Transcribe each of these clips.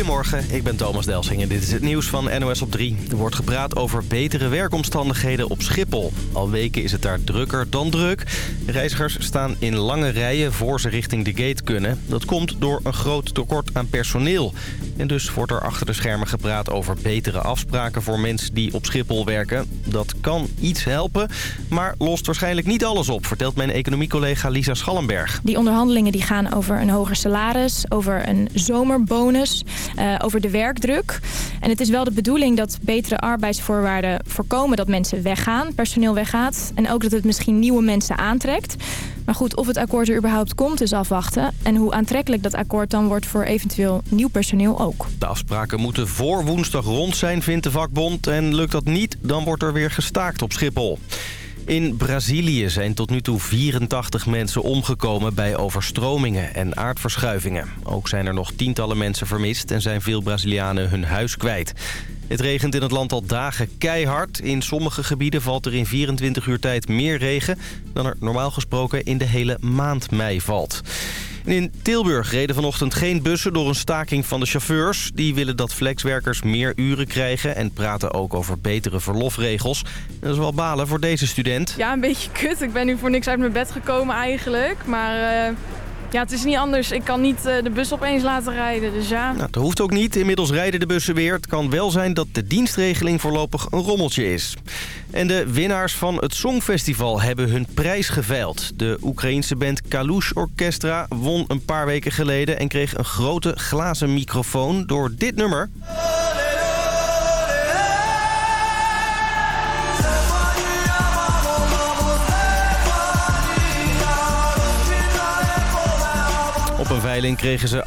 Goedemorgen, ik ben Thomas Delsing en dit is het nieuws van NOS op 3. Er wordt gepraat over betere werkomstandigheden op Schiphol. Al weken is het daar drukker dan druk. Reizigers staan in lange rijen voor ze richting de gate kunnen. Dat komt door een groot tekort aan personeel. En dus wordt er achter de schermen gepraat over betere afspraken voor mensen die op Schiphol werken. Dat kan iets helpen, maar lost waarschijnlijk niet alles op, vertelt mijn economiecollega Lisa Schallenberg. Die onderhandelingen die gaan over een hoger salaris, over een zomerbonus, uh, over de werkdruk. En het is wel de bedoeling dat betere arbeidsvoorwaarden voorkomen dat mensen weggaan, personeel weggaat. En ook dat het misschien nieuwe mensen aantrekt. Maar goed, of het akkoord er überhaupt komt is afwachten. En hoe aantrekkelijk dat akkoord dan wordt voor eventueel nieuw personeel ook. De afspraken moeten voor woensdag rond zijn, vindt de vakbond. En lukt dat niet, dan wordt er weer gestaakt op Schiphol. In Brazilië zijn tot nu toe 84 mensen omgekomen bij overstromingen en aardverschuivingen. Ook zijn er nog tientallen mensen vermist en zijn veel Brazilianen hun huis kwijt. Het regent in het land al dagen keihard. In sommige gebieden valt er in 24 uur tijd meer regen... dan er normaal gesproken in de hele maand mei valt. In Tilburg reden vanochtend geen bussen door een staking van de chauffeurs. Die willen dat flexwerkers meer uren krijgen en praten ook over betere verlofregels. Dat is wel balen voor deze student. Ja, een beetje kut. Ik ben nu voor niks uit mijn bed gekomen eigenlijk. Maar... Uh... Ja, het is niet anders. Ik kan niet uh, de bus opeens laten rijden, dus ja. Nou, dat hoeft ook niet. Inmiddels rijden de bussen weer. Het kan wel zijn dat de dienstregeling voorlopig een rommeltje is. En de winnaars van het Songfestival hebben hun prijs geveild. De Oekraïense band Kalush Orchestra won een paar weken geleden... en kreeg een grote glazen microfoon door dit nummer. Kregen ze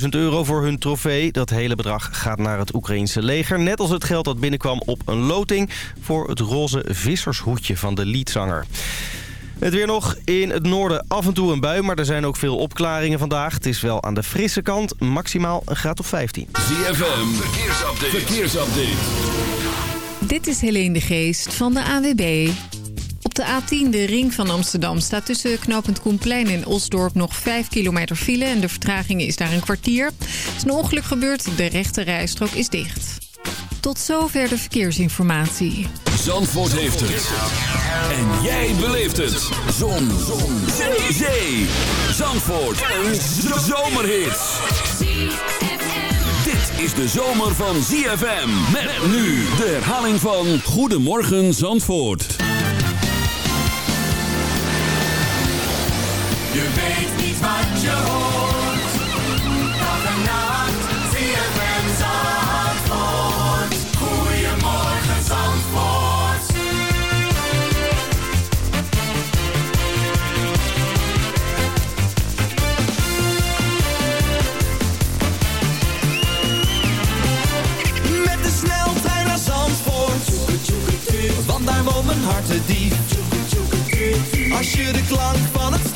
838.000 euro voor hun trofee. Dat hele bedrag gaat naar het Oekraïense leger. Net als het geld dat binnenkwam op een loting... voor het roze vissershoedje van de liedzanger. Het weer nog in het noorden af en toe een bui, maar er zijn ook veel opklaringen vandaag. Het is wel aan de frisse kant, maximaal een graad of 15. ZFM, verkeersupdate. verkeersupdate. Dit is Helene de Geest van de AWB. De A10, de ring van Amsterdam, staat tussen knooppunt Koenplein en Osdorp nog 5 kilometer file. En de vertraging is daar een kwartier. Er is een ongeluk gebeurd, de rechte rijstrook is dicht. Tot zover de verkeersinformatie. Zandvoort heeft het. En jij beleeft het. Zon. Zon. Zee. Zee. Zandvoort. Een zomerhit. Dit is de zomer van ZFM. Met nu de herhaling van Goedemorgen Zandvoort. Je weet niet wat je hoort. Dag en nacht, zie je het Zandvoort. Goedemorgen Zandvoort. Met de sneltrein naar Zandvoort. Want daar woont mijn hart te diep. Als je de klank van het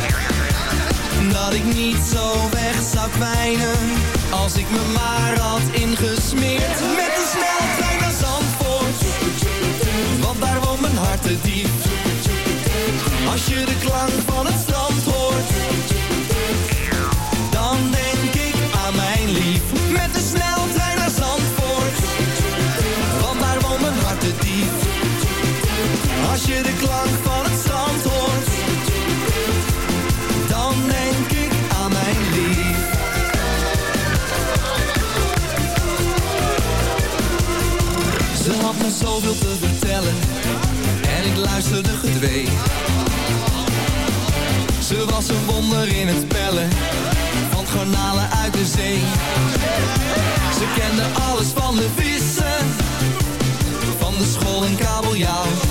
Dat ik niet zo weg zou kwijnen Als ik me maar had ingesmeerd. Met de sneltrein naar Zandvoort Want daar woont mijn hart te diep. Als je de klank van het strand in het spellen Van garnalen uit de zee. Ze kende alles van de vissen Van de school en kabeljauw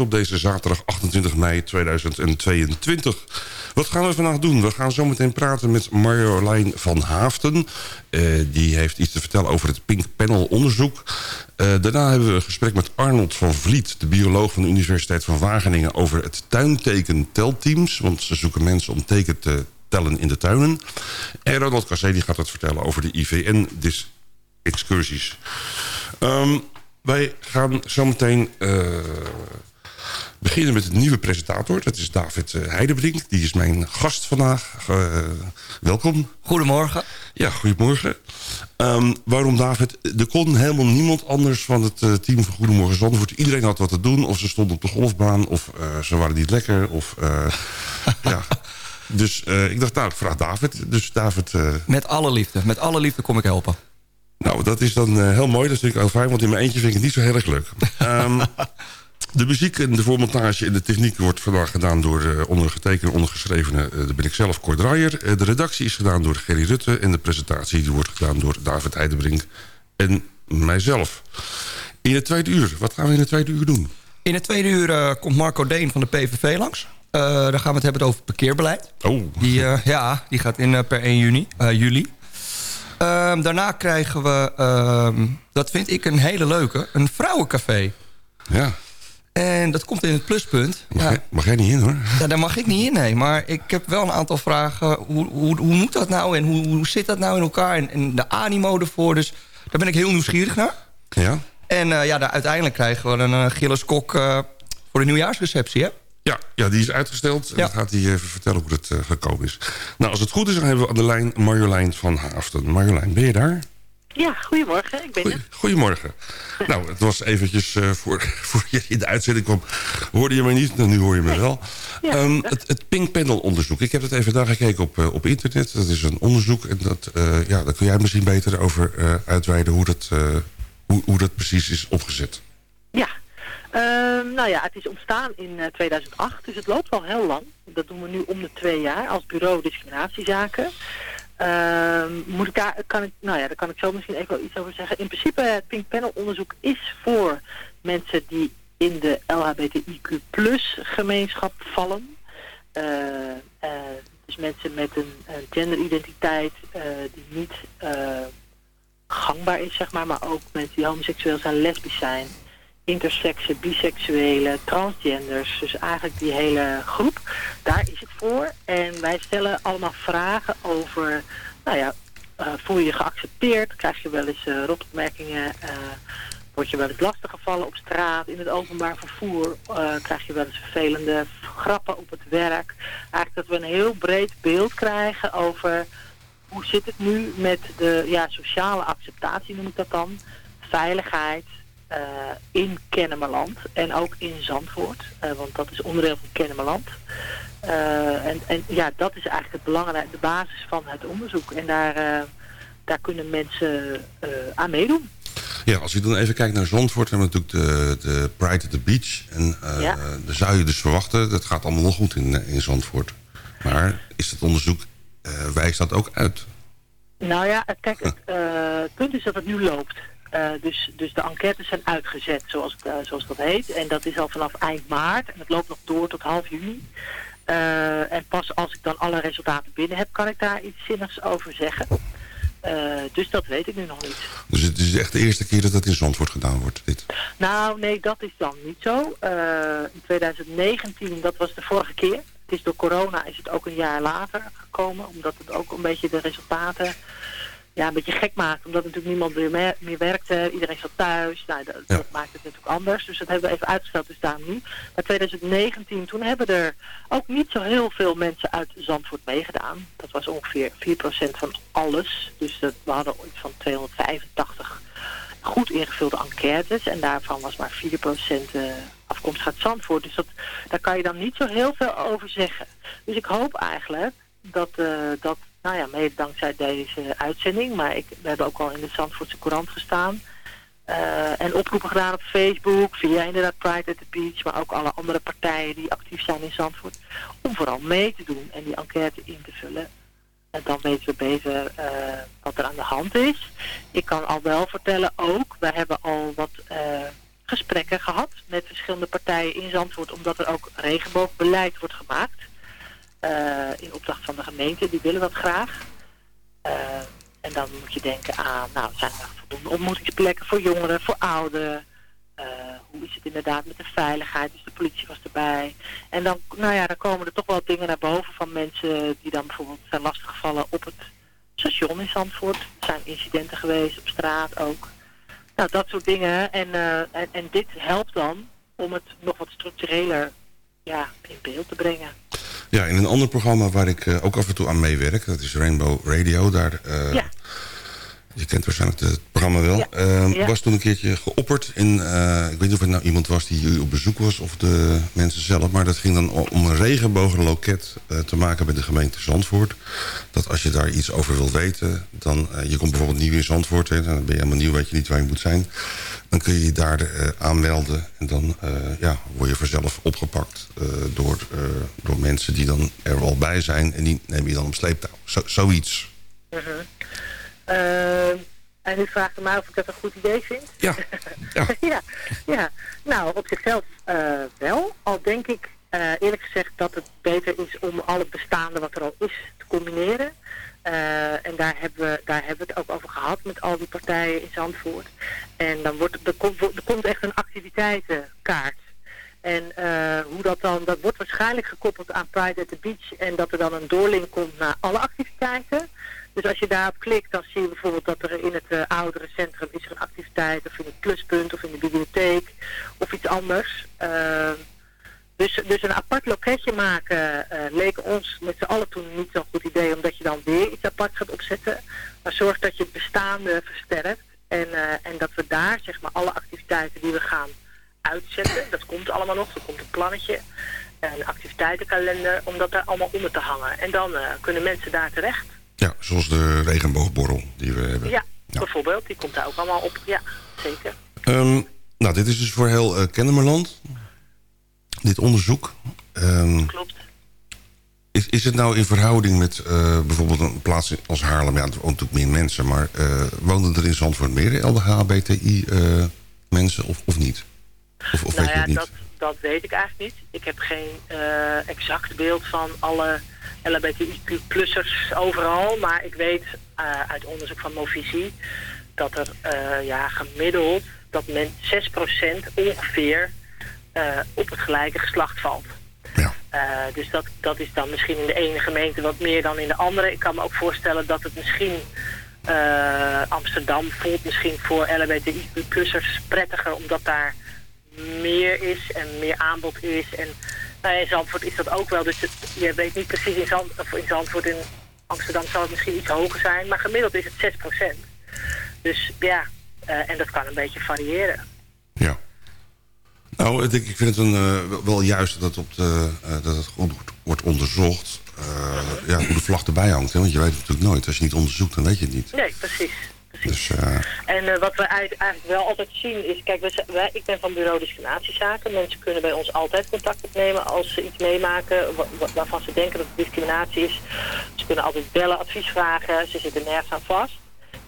Op deze zaterdag 28 mei 2022. Wat gaan we vandaag doen? We gaan zometeen praten met Marjolein van Haafden. Eh, die heeft iets te vertellen over het Pink Panel onderzoek. Eh, daarna hebben we een gesprek met Arnold van Vliet... de bioloog van de Universiteit van Wageningen... over het tuinteken telteams. Want ze zoeken mensen om teken te tellen in de tuinen. En Ronald Cassé gaat het vertellen over de IVN-excursies. Ehm wij gaan zometeen uh, beginnen met een nieuwe presentator. Dat is David uh, Heidebrink. Die is mijn gast vandaag. Uh, welkom. Goedemorgen. Ja, goedemorgen. Um, waarom David? Er kon helemaal niemand anders van het uh, team van Goedemorgen Zandvoort. Iedereen had wat te doen. Of ze stonden op de golfbaan. Of uh, ze waren niet lekker. Of, ja. Dus ik dacht, nou, ik vraag David. Dus David... Met alle liefde. Met alle liefde kom ik helpen. Nou, dat is dan uh, heel mooi. Dat vind ik ook fijn, want in mijn eentje vind ik het niet zo heel erg leuk. Um, de muziek en de voormontage en de techniek wordt vandaag gedaan door uh, ondergetekende, ondergeschrevene. Uh, daar ben ik zelf, Cor Draaier. de redactie is gedaan door Gerry Rutte. En de presentatie die wordt gedaan door David Heidebrink en mijzelf. In het tweede uur, wat gaan we in het tweede uur doen? In het tweede uur komt Marco Deen van de PVV langs. daar gaan we het hebben over parkeerbeleid. Oh. Die, ja, die gaat in per 1 juni, juli. Um, daarna krijgen we, um, dat vind ik een hele leuke, een vrouwencafé. Ja. En dat komt in het pluspunt. Mag, ja. jij, mag jij niet in hoor? Ja, daar mag ik niet in, nee. Maar ik heb wel een aantal vragen. Hoe, hoe, hoe moet dat nou en hoe, hoe zit dat nou in elkaar? En, en de animo ervoor. Dus daar ben ik heel nieuwsgierig naar. Ja. En uh, ja, daar, uiteindelijk krijgen we een uh, Gilles Kok uh, voor de nieuwjaarsreceptie, hè? Ja, ja, die is uitgesteld. En Ja. dan gaat hij even vertellen hoe het uh, gekomen is. Nou, als het goed is, dan hebben we aan de lijn Marjolein van Haafden. Marjolein, ben je daar? Ja, goedemorgen. Ik ben. Goeie- Goedemorgen. nou, het was eventjes uh, voor, voor je in de uitzending kwam. Hoorde je mij niet? Nou, nu hoor je me wel. Ja. Um, het, het Pink Panel onderzoek. Ik heb het even daar gekeken op, uh, op internet. Dat is een onderzoek. En dat, uh, ja, daar kun jij misschien beter over uitweiden hoe dat, hoe, hoe dat precies is opgezet. Ja. Ehm, nou ja, het is ontstaan in eh, 2008, dus het loopt al heel lang. Dat doen we nu om de twee jaar als bureau discriminatiezaken. Ehm, moet ik daar, kan ik, nou ja, daar kan ik zo misschien even iets over zeggen. In principe, het Pink Panel onderzoek is voor mensen die in de LHBTIQ gemeenschap vallen. Eh, eh, dus mensen met een, een genderidentiteit eh, die niet gangbaar is, zeg maar. Maar ook mensen die homoseksueel zijn, lesbisch zijn intersexen, biseksuelen, transgenders. Dus eigenlijk die hele groep. Daar is het voor. En wij stellen allemaal vragen over, nou ja, uh, voel je je geaccepteerd? Krijg je wel eens uh, rotopmerkingen? Uh, word je wel eens lastiggevallen op straat, in het openbaar vervoer? Krijg je wel eens vervelende grappen op het werk? Eigenlijk dat we een heel breed beeld krijgen over hoe zit het nu met de ja, sociale acceptatie, noem ik dat dan. Veiligheid, uh, in Kennemerland en ook in Zandvoort, uh, want dat is onderdeel van Kennemerland. Uh, en, en ja, dat is eigenlijk het belangrijke, de basis van het onderzoek. En daar, daar kunnen mensen aan meedoen. Ja, als je dan even kijkt naar Zandvoort, hebben we natuurlijk de, de Pride at the Beach. En ja. daar zou je dus verwachten, dat gaat allemaal nog goed in, in Zandvoort. Maar is het onderzoek, wijst dat ook uit? Nou ja, kijk, het punt is dat het nu loopt. Eh, dus, dus de enquêtes zijn uitgezet, zoals, het, eh, zoals dat heet. En dat is al vanaf eind maart. En het loopt nog door tot half juni. Eh, en pas als ik dan alle resultaten binnen heb, kan ik daar iets zinnigs over zeggen. Dus dat weet ik nu nog niet. Dus het is echt de eerste keer dat dat in Zandvoort gedaan wordt, dit. Nou, nee, dat is dan niet zo. In 2019, dat was de vorige keer. Het is door corona is het ook een jaar later gekomen. Omdat het ook een beetje de resultaten ja, een beetje gek maakt. Omdat natuurlijk niemand meer, meer werkte. Iedereen zat thuis. Nou, dat, dat maakt het natuurlijk anders. Dus dat hebben we even uitgesteld. Dus daarom nu. Maar 2019, toen hebben er ook niet zo heel veel mensen uit Zandvoort meegedaan. Dat was ongeveer 4% van alles. Dus dat, we hadden iets van 285 goed ingevulde enquêtes. En daarvan was maar 4% eh, afkomstig uit Zandvoort. Dus dat, daar kan je dan niet zo heel veel over zeggen. Dus ik hoop eigenlijk dat, eh, dat nou ja, mede dankzij deze uitzending... maar ik, we hebben ook al in de Zandvoortse Courant gestaan... eh, en oproepen gedaan op Facebook, via inderdaad Pride at the Beach... maar ook alle andere partijen die actief zijn in Zandvoort... om vooral mee te doen en die enquête in te vullen. En dan weten we beter eh, wat er aan de hand is. Ik kan al wel vertellen ook, we hebben al wat eh, gesprekken gehad met verschillende partijen in Zandvoort, omdat er ook regenboogbeleid wordt gemaakt. Eh, in opdracht van de gemeente, die willen dat graag. Eh, en dan moet je denken aan, nou, zijn er voldoende ontmoetingsplekken voor jongeren, voor ouderen? Eh, hoe is het inderdaad met de veiligheid? Dus de politie was erbij. En dan, nou ja, dan komen er toch wel dingen naar boven van mensen die dan bijvoorbeeld zijn lastiggevallen op het station in Zandvoort. Er zijn incidenten geweest op straat ook. Nou, dat soort dingen. En, en, en dit helpt dan om het nog wat structureler ja, in beeld te brengen. Ja, in een ander programma waar ik eh, ook af en toe aan meewerk... dat is Rainbow Radio, daar... eh, Ja. Je kent waarschijnlijk het programma wel. Ja. Eh, Ja. was toen een keertje geopperd in... eh, ik weet niet of het nou iemand was die op bezoek was... of de mensen zelf. Maar dat ging dan om een regenbogenloket eh, te maken bij de gemeente Zandvoort. Dat als je daar iets over wil weten... dan je komt bijvoorbeeld nieuw in Zandvoort... Hè, dan ben je helemaal nieuw, weet je niet waar je moet zijn... dan kun je je daar eh, aanmelden. En dan eh, ja, word je vanzelf opgepakt eh, door, eh, door mensen die dan er al bij zijn... en die neem je dan op sleeptouw. Zo, zoiets. Mhm. Eh, en u vraagt me mij of ik dat een goed idee vind? Ja. Ja. ja, ja. Nou, op zichzelf eh, wel. Al denk ik eh, eerlijk gezegd dat het beter is om al het bestaande wat er al is te combineren. Eh, en daar hebben, we, daar hebben we het ook over gehad met al die partijen in Zandvoort. En dan wordt, er, komt, er komt echt een activiteitenkaart. En eh, hoe dat dan, dat wordt waarschijnlijk gekoppeld aan Pride at the Beach. En dat er dan een doorlink komt naar alle activiteiten. Dus als je daarop klikt, dan zie je bijvoorbeeld dat er in het uh, ouderencentrum is er een activiteit. Of in het pluspunt, of in de bibliotheek, of iets anders. Dus, dus een apart loketje maken uh, leek ons met z'n allen toen niet zo'n goed idee. Omdat je dan weer iets apart gaat opzetten. Maar zorg dat je het bestaande versterkt. En, uh, en dat we daar zeg maar alle activiteiten die we gaan uitzetten. Dat komt allemaal nog. Er komt een plannetje. Een activiteitenkalender. Om dat daar allemaal onder te hangen. En dan uh, kunnen mensen daar terecht. Ja, zoals de regenboogborrel die we hebben. Ja, ja. bijvoorbeeld. Die komt daar ook allemaal op. Ja, zeker. Um, nou, dit is dus voor heel Kennemerland. Dit onderzoek. Um, Klopt. Is, is het nou in verhouding met uh, bijvoorbeeld een plaats als Haarlem? Ja, er wonen natuurlijk meer mensen. Maar uh, woonden er in Zandvoort meer LHBTI uh, mensen of, of niet? Of, of nou weet je ja, niet? Dat, dat weet ik eigenlijk niet. Ik heb geen uh, exact beeld van alle LHBTI-plussers overal. Maar ik weet uh, uit onderzoek van Movisie dat er uh, ja, gemiddeld dat men 6% ongeveer op het gelijke geslacht valt. Ja. Uh, dus dat, dat is dan misschien in de ene gemeente wat meer dan in de andere. Ik kan me ook voorstellen dat het misschien... Uh, Amsterdam voelt misschien voor LHBTI-plussers prettiger... omdat daar meer is en meer aanbod is. En nou, in Zandvoort is dat ook wel. Dus het, je weet niet precies in, Zand, of in Zandvoort... in Amsterdam zal het misschien iets hoger zijn... maar gemiddeld is het 6%. Dus ja, uh, en dat kan een beetje variëren. Ja. Nou, ik, ik vind het een, uh, wel juist dat, op de, uh, dat het wordt onderzocht. Uh, ja, hoe de vlag erbij hangt. Hè? Want je weet het natuurlijk nooit. Als je niet onderzoekt, dan weet je het niet. Nee, precies. precies. Dus, en wat we eigenlijk wel altijd zien is... Kijk, wij, ik ben van bureau discriminatiezaken. Mensen kunnen bij ons altijd contact opnemen als ze iets meemaken... waarvan ze denken dat het discriminatie is. Ze kunnen altijd bellen, advies vragen. Ze zitten nergens aan vast.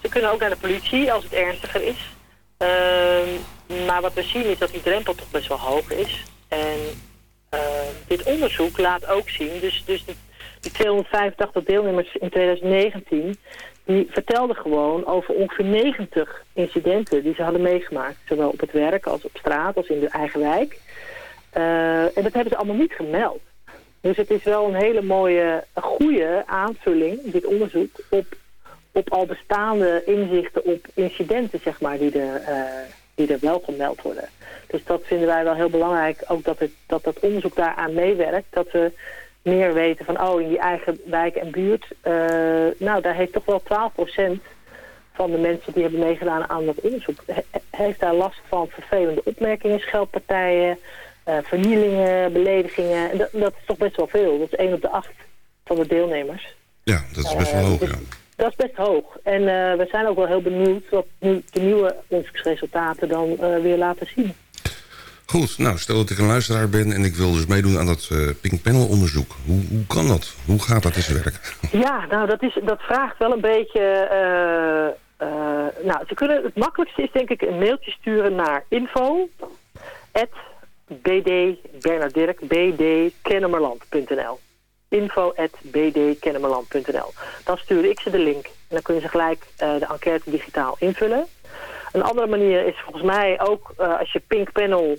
Ze kunnen ook naar de politie als het ernstiger is. Ehm, maar wat we zien is dat die drempel toch best wel hoog is. En eh, dit onderzoek laat ook zien, dus, dus die, die 285 deelnemers in 2019... die vertelden gewoon over ongeveer 90 incidenten die ze hadden meegemaakt. Zowel op het werk als op straat als in de eigen wijk. Eh, en dat hebben ze allemaal niet gemeld. Dus het is wel een hele mooie, goede aanvulling, dit onderzoek, op, op al bestaande inzichten op incidenten, zeg maar, die er, eh, die er wel gemeld worden. Dus dat vinden wij wel heel belangrijk, ook dat, het, dat dat onderzoek daaraan meewerkt. Dat we meer weten van, oh, in die eigen wijk en buurt, eh, nou, daar heeft toch wel 12% van de mensen die hebben meegedaan aan dat onderzoek, he- heeft daar last van vervelende opmerkingen, scheldpartijen, eh, vernielingen, beledigingen. En dat, dat is toch best wel veel. Dat is 1 op de 8 van de deelnemers. Ja, dat is best wel hoog, dus ja. Dat is best hoog. En eh, we zijn ook wel heel benieuwd wat nu de nieuwe onderzoeksresultaten dan eh, weer laten zien. Goed, nou, stel dat ik een luisteraar ben en ik wil dus meedoen aan dat eh, Pink Panel onderzoek. Hoe, hoe kan dat? Hoe gaat dat in zijn werk? Ja, nou dat, is, dat vraagt wel een beetje... nou, ze kunnen, het makkelijkste is denk ik een mailtje sturen naar info... bd, Dirk, bdkennemerland.nl info bdkennemerland.nl Dan stuur ik ze de link en dan kunnen ze gelijk eh, de enquête digitaal invullen. Een andere manier is volgens mij ook eh, als je Pink Panel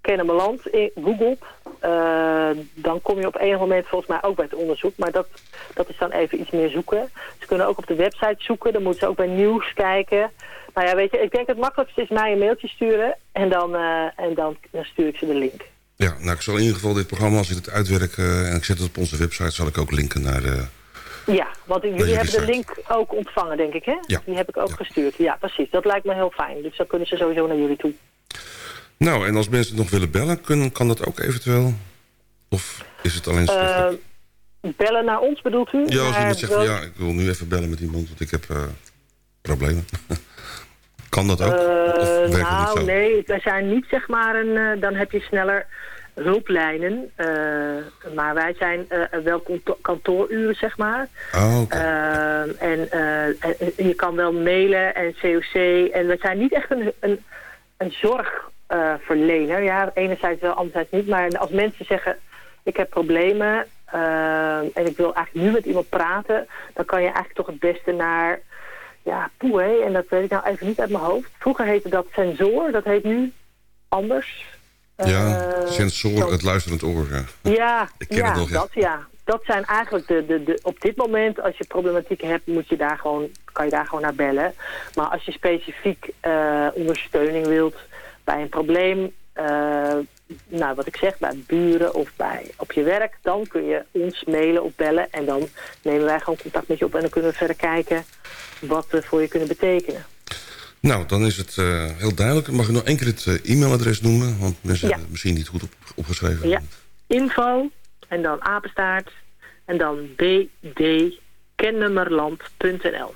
Kennemerland googelt, eh, dan kom je op enig moment volgens mij ook bij het onderzoek. Maar dat, dat is dan even iets meer zoeken. Ze kunnen ook op de website zoeken, dan moeten ze ook bij nieuws kijken. Nou ja, weet je, ik denk het makkelijkste is mij een mailtje sturen en dan, en dan stuur ik ze de link. Ja, nou, ik zal in ieder geval dit programma, als ik het uitwerk eh, en ik zet het op onze website, zal ik ook linken naar de... Ja, want jullie hebben de link ook ontvangen, denk ik, hè? Ja. Die heb ik ook gestuurd. Ja, precies. Dat lijkt me heel fijn. Dus dan kunnen ze sowieso naar jullie toe. Nou, en als mensen nog willen bellen, kunnen, kan dat ook eventueel? Of is het alleen schriftelijk? Eh, bellen naar ons bedoelt u? ja, als iemand zegt van ja, ik wil nu even bellen met iemand, want ik heb eh, problemen. kan dat ook? Eh, of niet nou, nee, wij zijn niet zeg maar een... eh, dan heb je sneller hulplijnen. eh, maar wij zijn wel kanto- kantooruren, zeg maar. Oh, oké. Eh, en, je kan wel mailen en COC. En we zijn niet echt een, een, een zorgverlener. ja, enerzijds wel, anderzijds niet. Maar als mensen zeggen, ik heb problemen... en ik wil eigenlijk nu met iemand praten... dan kan je eigenlijk toch het beste naar... Ja, poeh, hé, en dat weet ik nou even niet uit mijn hoofd. Vroeger heette dat sensor, dat heet nu anders. ja, Eh, sensor, zo- het luisterend oor. Ja. ja, Ik ken ja, het nog, ja. dat ja. Dat zijn eigenlijk de, de, de, op dit moment, als je problematiek hebt, moet je daar gewoon, kan je daar gewoon naar bellen. Maar als je specifiek eh, ondersteuning wilt bij een probleem, eh, nou wat ik zeg, bij buren of bij, op je werk, dan kun je ons mailen of bellen. En dan nemen wij gewoon contact met je op en dan kunnen we verder kijken wat we voor je kunnen betekenen. Nou, dan is het eh, heel duidelijk. Mag ik nog één keer het eh, e-mailadres noemen? Want mensen Ja. hebben het misschien niet goed op, opgeschreven. Ja, info en dan apenstaart en dan bdkennemerland.nl.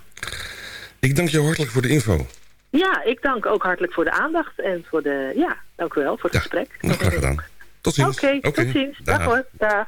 Ik dank je hartelijk voor de info. Ja, ik dank ook hartelijk voor de aandacht en voor de, ja, dank u wel voor het Ja, gesprek. nou, graag gedaan. Tot ziens. Oké, tot ziens. Dag Dag. hoor, dag.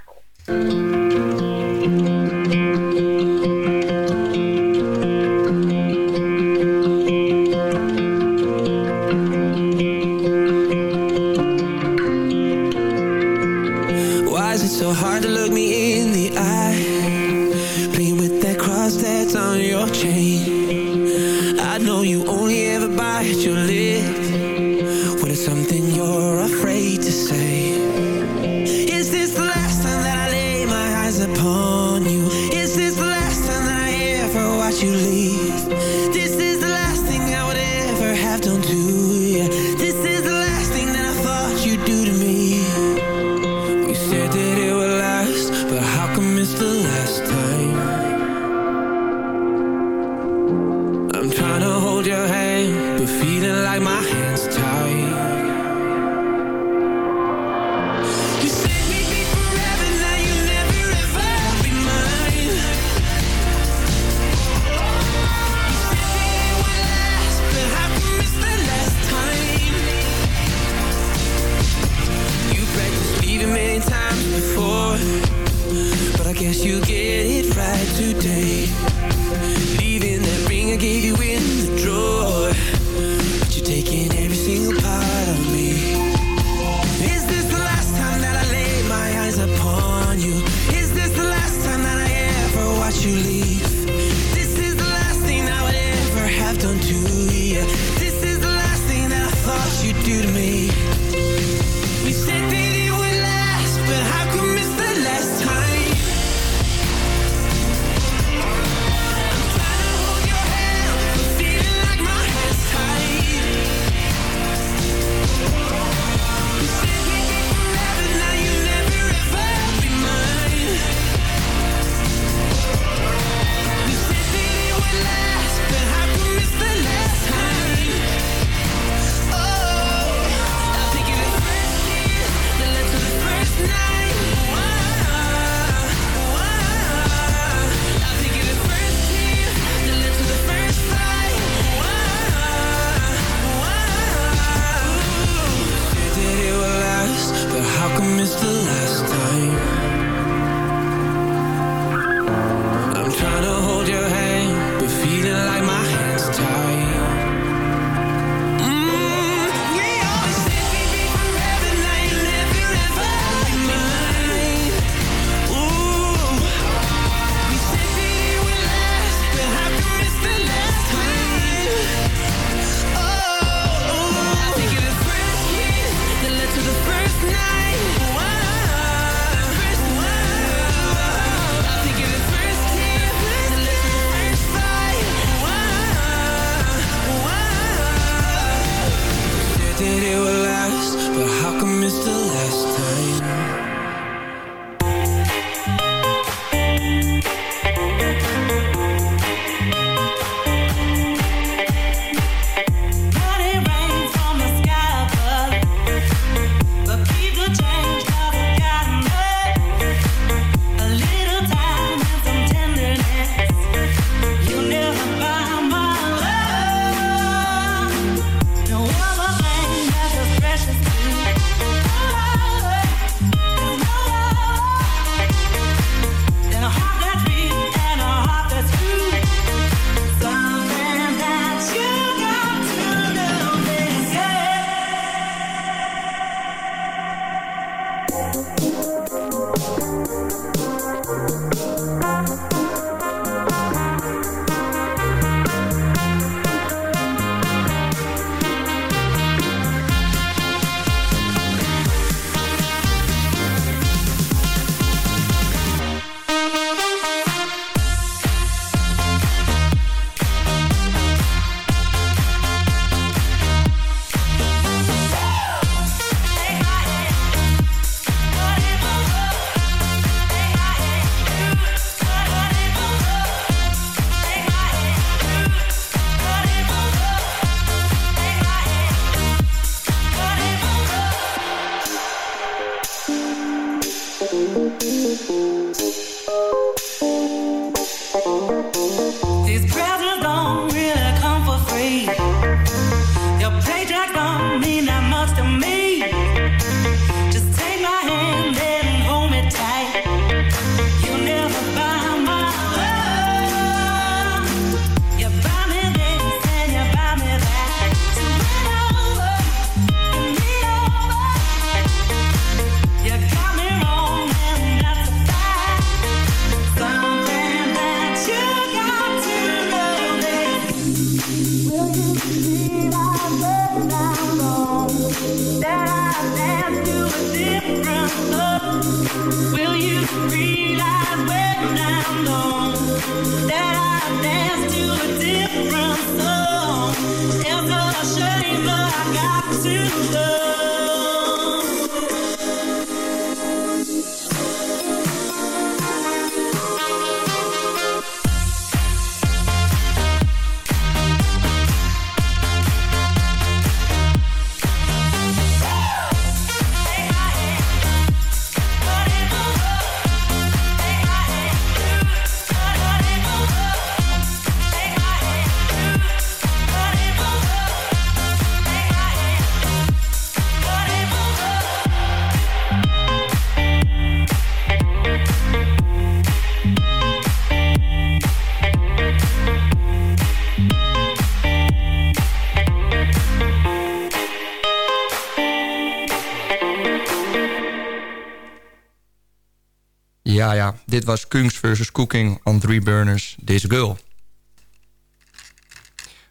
Dit was Kungs versus Cooking on Three Burners. This Girl.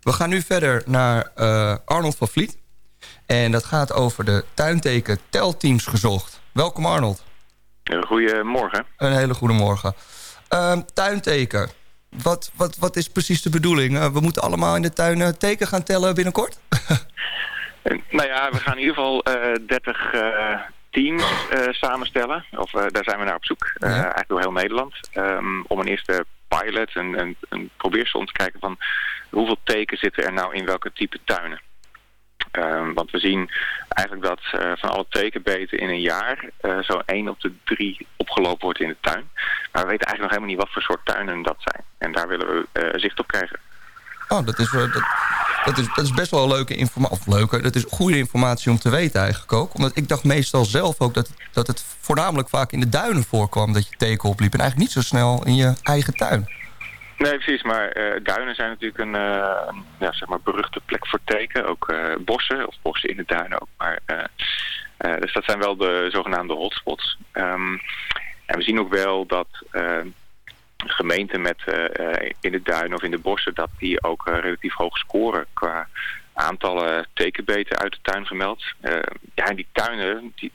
We gaan nu verder naar eh, Arnold van Vliet. En dat gaat over de tuinteken telteams gezocht. Welkom Arnold. Goedemorgen. Een hele goede morgen. Ehm, tuinteken. Wat, wat, wat is precies de bedoeling? Eh, we moeten allemaal in de tuin eh, teken gaan tellen binnenkort? Nou ja, we gaan in ieder geval eh 30 eh, teams eh, samenstellen. Of eh, daar zijn we naar op zoek. Eh, Eigenlijk door heel Nederland. Ehm, om een eerste pilot, een, een, een probeersel om te kijken van hoeveel teken zitten er nou in welke type tuinen. Ehm, want we zien eigenlijk dat van alle tekenbeten in een jaar eh, zo 1 op de 3 opgelopen wordt in de tuin. Maar we weten eigenlijk nog helemaal niet wat voor soort tuinen dat zijn. En daar willen we zicht op krijgen. Oh, dat is, eh, dat, dat is, dat is best wel leuke informatie. Of leuke, dat is goede informatie om te weten eigenlijk ook. Omdat ik dacht meestal zelf ook dat, dat het voornamelijk vaak in de duinen voorkwam... dat je teken opliep en eigenlijk niet zo snel in je eigen tuin. Nee, precies. Maar eh, duinen zijn natuurlijk een, eh, een, ja, zeg maar beruchte plek voor teken. Ook bossen, of bossen in de duinen ook. Maar, dus dat zijn wel de zogenaamde hotspots. Ehm, en we zien ook wel dat gemeenten met, eh, eh, in de duinen of in de bossen... dat die ook eh, relatief hoog scoren qua aantallen tekenbeten uit de tuin gemeld. Ja, die tuinen, die,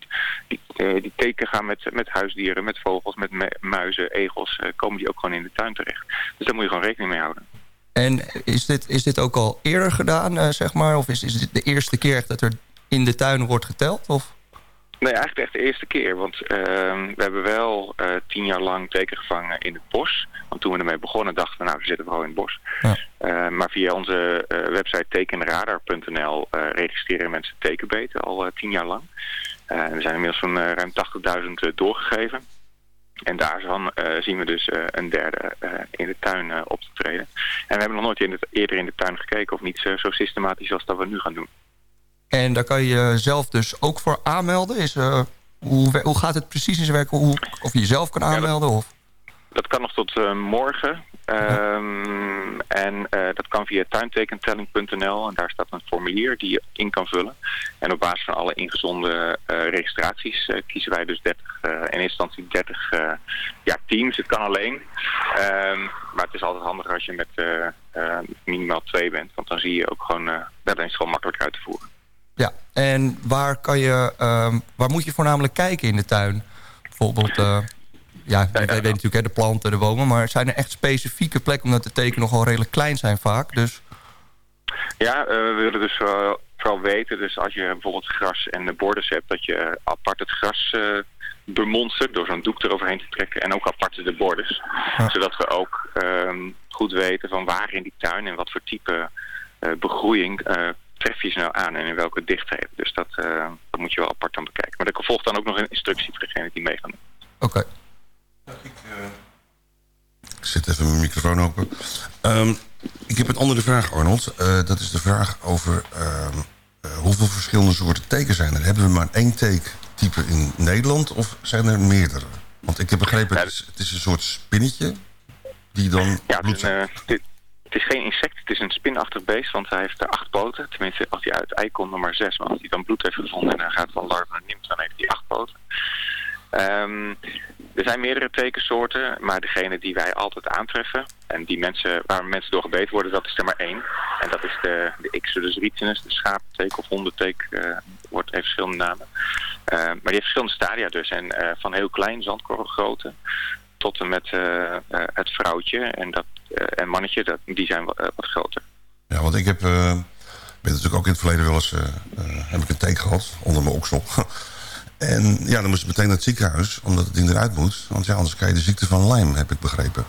die, die teken gaan met, met huisdieren, met vogels, met me- muizen, egels... komen die ook gewoon in de tuin terecht. Dus daar moet je gewoon rekening mee houden. En is dit, is dit ook al eerder gedaan, zeg maar? Of is, is dit de eerste keer dat er in de tuin wordt geteld? Of? Nee, eigenlijk echt de eerste keer. Want ehm, we hebben wel eh, tien jaar lang teken gevangen in het bos. Want toen we ermee begonnen dachten we, nou, we zitten gewoon in het bos. Eh, maar via onze eh, website tekenradar.nl registreren mensen tekenbeten al tien jaar lang. Er zijn inmiddels zo'n ruim 80.000 eh, doorgegeven. En daarvan zien we dus een derde in de tuin op te treden. En we hebben nog nooit in het, eerder in de tuin gekeken of niet zo, zo systematisch als dat we nu gaan doen. En daar kan je jezelf dus ook voor aanmelden? Is, eh, hoe, hoe gaat het precies in zijn werk? Hoe, of je jezelf kan aanmelden? Of? Dat kan nog tot eh, morgen. Ehm, en eh, dat kan via tuintekentelling.nl. En daar staat een formulier die je in kan vullen. En op basis van alle ingezonden registraties kiezen wij dus 30, eh, in eerste instantie 30 eh, ja, teams. Het kan alleen. Ehm, maar het is altijd handig als je met minimaal twee bent. Want dan zie je ook gewoon, dan is het gewoon makkelijker uit te voeren. Ja, en waar, kan je, ehm, waar moet je voornamelijk kijken in de tuin? Bijvoorbeeld, eh, ja, je weet, natuurlijk hè, de planten, de bomen... maar zijn er echt specifieke plekken... omdat de tekenen nogal redelijk klein zijn vaak, dus... Ja, eh, we willen dus vooral, vooral weten, dus als je bijvoorbeeld gras en de borders hebt, dat je apart het gras eh bemonstert door zo'n doek eroverheen te trekken en ook apart de borders. Zodat we ook ehm, goed weten van waar in die tuin en wat voor type begroeiing tref je ze nou aan en in welke dichtheid. Dus dat, eh, dat moet je wel apart dan bekijken. Maar er volgt dan ook nog een instructie voor degene die mee gaan doen. Oké. Ik zet even mijn microfoon open. Ehm, ik heb een andere vraag, Arnold. Eh, dat is de vraag over ehm, eh, hoeveel verschillende soorten teken zijn er. Hebben we maar één teektype in Nederland of zijn er meerdere? Want ik heb begrepen, het is, het is een soort spinnetje die dan Ja, bloed het is, een, eh, dit- het is geen insect, het is een spinachtig beest, want hij heeft er acht poten. Tenminste, als hij uit ei komt maar zes, maar als hij dan bloed heeft gevonden en hij gaat van larve naar nimf, dan heeft hij acht poten. Ehm, er zijn meerdere tekensoorten, maar degene die wij altijd aantreffen en die mensen, waar mensen door gebeten worden, dat is er maar één. En dat is de, de Ixodus ricinus, de schaapteek of hondenteek, eh, wordt, heeft verschillende namen. Eh, maar die heeft verschillende stadia dus. En eh, van heel klein zandkorrelgrootte tot en met het vrouwtje en, dat, en mannetje, dat, die zijn wat, eh, wat groter. Ja, want ik heb, eh, ben natuurlijk ook in het verleden wel eens eh, eh, heb ik een teek gehad onder mijn oksel. en ja, dan moest ik meteen naar het ziekenhuis, omdat het ding eruit moet. Want ja, anders krijg je de ziekte van Lyme, heb ik begrepen.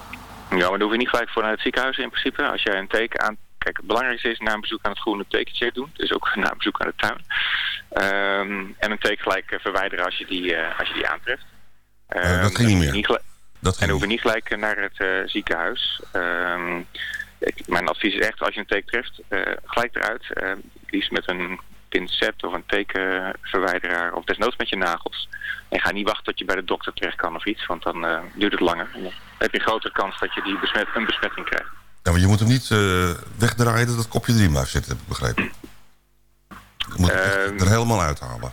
Ja, maar dan hoef je niet gelijk voor naar het ziekenhuis in principe. Als jij een teken aan... Kijk, het belangrijkste is na een bezoek aan het groene tekencheck doen. Dus ook na een bezoek aan de tuin. Ehm, en een teken gelijk eh, verwijderen als je die, eh, als je die aantreft. Eh, Ehm, dat ging niet meer. Dat en dan hoef je niet gelijk eh, naar het eh, ziekenhuis. Ehm, ik- mijn advies is echt, als je een teken treft, eh, gelijk eruit. Liefst met een pincet of een tekenverwijderaar. Of desnoods met je nagels. En ga niet wachten tot je bij de dokter terecht kan of iets. Want dan duurt het langer. En dan heb je een grotere kans dat je die besmet, een besmetting krijgt. Ja, maar je moet hem niet eh, wegdraaien dat het kopje erin blijft zitten, heb ik begrepen. Je moet het echt Ehm, er helemaal uithalen.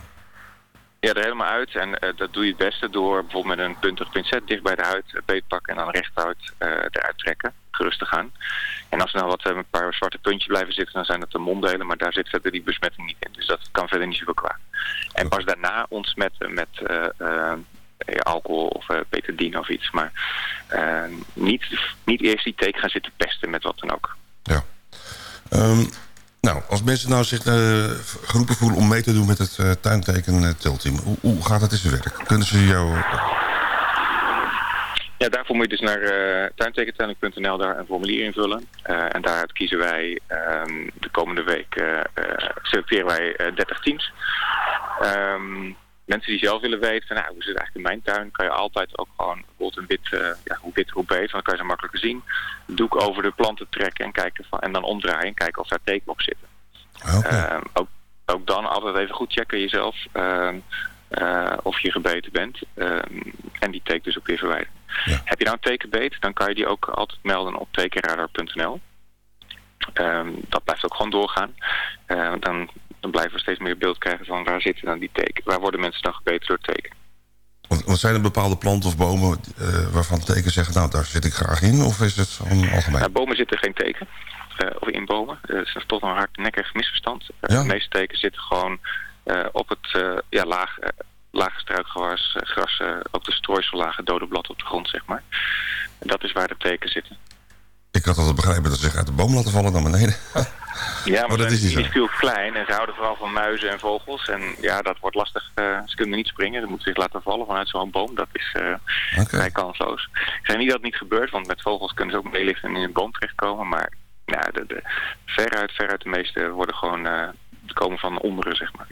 Ja, er helemaal uit. En eh, dat doe je het beste door bijvoorbeeld met een puntig pincet dicht bij de huid eh, beetpakken en dan rechtuit eh eruit trekken. Gerustig aan. En als er nou wat een paar zwarte puntjes blijven zitten, dan zijn dat de monddelen. Maar daar zit verder die besmetting niet in. Dus dat kan verder niet zoveel kwaad. En pas daarna ontsmetten met alcohol of eh, betadine of iets. Maar niet, niet eerst die teken gaan zitten pesten met wat dan ook. Ehm, nou, als mensen nou zich eh, geroepen voelen om mee te doen met het eh tuinteken eh, telteam, hoe, hoe gaat dat in zijn werk? Kunnen ze jou... Ja, daarvoor moet je dus naar uh, tuintekentelling.nl daar een formulier invullen. Uh, en daaruit kiezen wij um, de komende week uh, selecteren wij 30 teams. Um, mensen die zelf willen weten, nou, hoe zit het eigenlijk in mijn tuin, kan je altijd ook gewoon bijvoorbeeld een wit, uh, ja, hoe wit hoe beter, want dan kan je ze makkelijker zien. Doek over de planten trekken en, kijken van, en dan omdraaien en kijken of daar teken op zitten. Okay. Uh, ook, ook dan altijd even goed checken jezelf uh, of je gebeten bent en die teken dus ook weer verwijderen. Ja. Heb je nou een tekenbeet, dan kan je die ook altijd melden op tekenradar.nl. Um, dat blijft ook gewoon doorgaan. Uh, dan, dan blijven we steeds meer beeld krijgen van waar zitten dan die teken. Waar worden mensen dan gebeten door teken? Want, want zijn er bepaalde planten of bomen uh, waarvan teken zeggen... nou, daar zit ik graag in, of is het gewoon algemeen? Nou, bomen zitten geen teken. Uh, of in bomen. dat is toch een hardnekkig misverstand. Ja? De meeste tekens zitten gewoon op het ja, laag, lage struikgewas, grassen, ook de strooisellagen, dode blad op de grond, zeg maar. En dat is waar de tekens zitten. Ik had altijd begrepen dat ze zich uit de boom laten vallen naar beneden. Ja, maar, maar dat is niet zo. minuscuul klein en ze houden vooral van muizen en vogels. En ja, dat wordt lastig. Uh, ze kunnen niet springen. Ze moeten zich laten vallen vanuit zo'n boom. Dat is uh, okay. vrij kansloos. Ik zeg niet dat het niet gebeurt, want met vogels kunnen ze ook meeliften en in een boom terechtkomen. Maar ja, de, de, veruit, veruit de meeste worden gewoon uh, komen van onderen, zeg maar.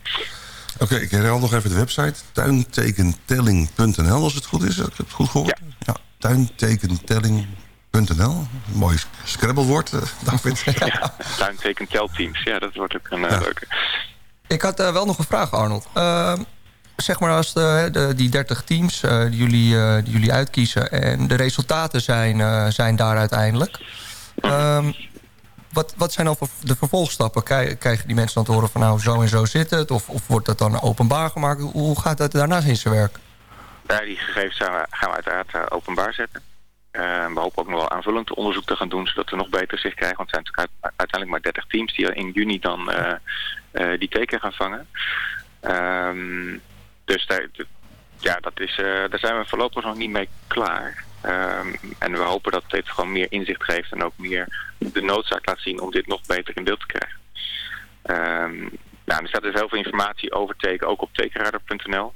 Oké, okay, ik herhaal nog even de website. Tuintekentelling.nl als het goed is. Heb ik het goed gehoord? Ja. ja tuintekentelling.nl. Mooi scrabblewoord, uh, David. ja, tuintekentelteams. Ja, dat wordt ook een Ja. leuke. Ik had uh, wel nog een vraag, Arnold. Uh, zeg maar als de, de, die 30 teams uh, die, jullie, uh, die jullie uitkiezen... en de resultaten zijn, uh, zijn daar uiteindelijk... Um, wat, wat zijn dan de vervolgstappen? Krijgen die mensen dan te horen van nou zo en zo zit het? Of, of wordt dat dan openbaar gemaakt? Hoe gaat dat daarnaast in zijn werk? Ja, die gegevens gaan we uiteraard openbaar zetten. Uh, we hopen ook nog wel aanvullend onderzoek te gaan doen... zodat we nog beter zicht krijgen. Want het zijn natuurlijk uiteindelijk maar 30 teams... die in juni dan uh, uh, die teken gaan vangen. Um, dus daar, ja, dat is, daar zijn we voorlopig nog niet mee klaar. Um, en we hopen dat dit gewoon meer inzicht geeft... en ook meer de noodzaak laat zien om dit nog beter in beeld te krijgen. Nou, er staat dus heel veel informatie over teken, ook op tekenradar.nl.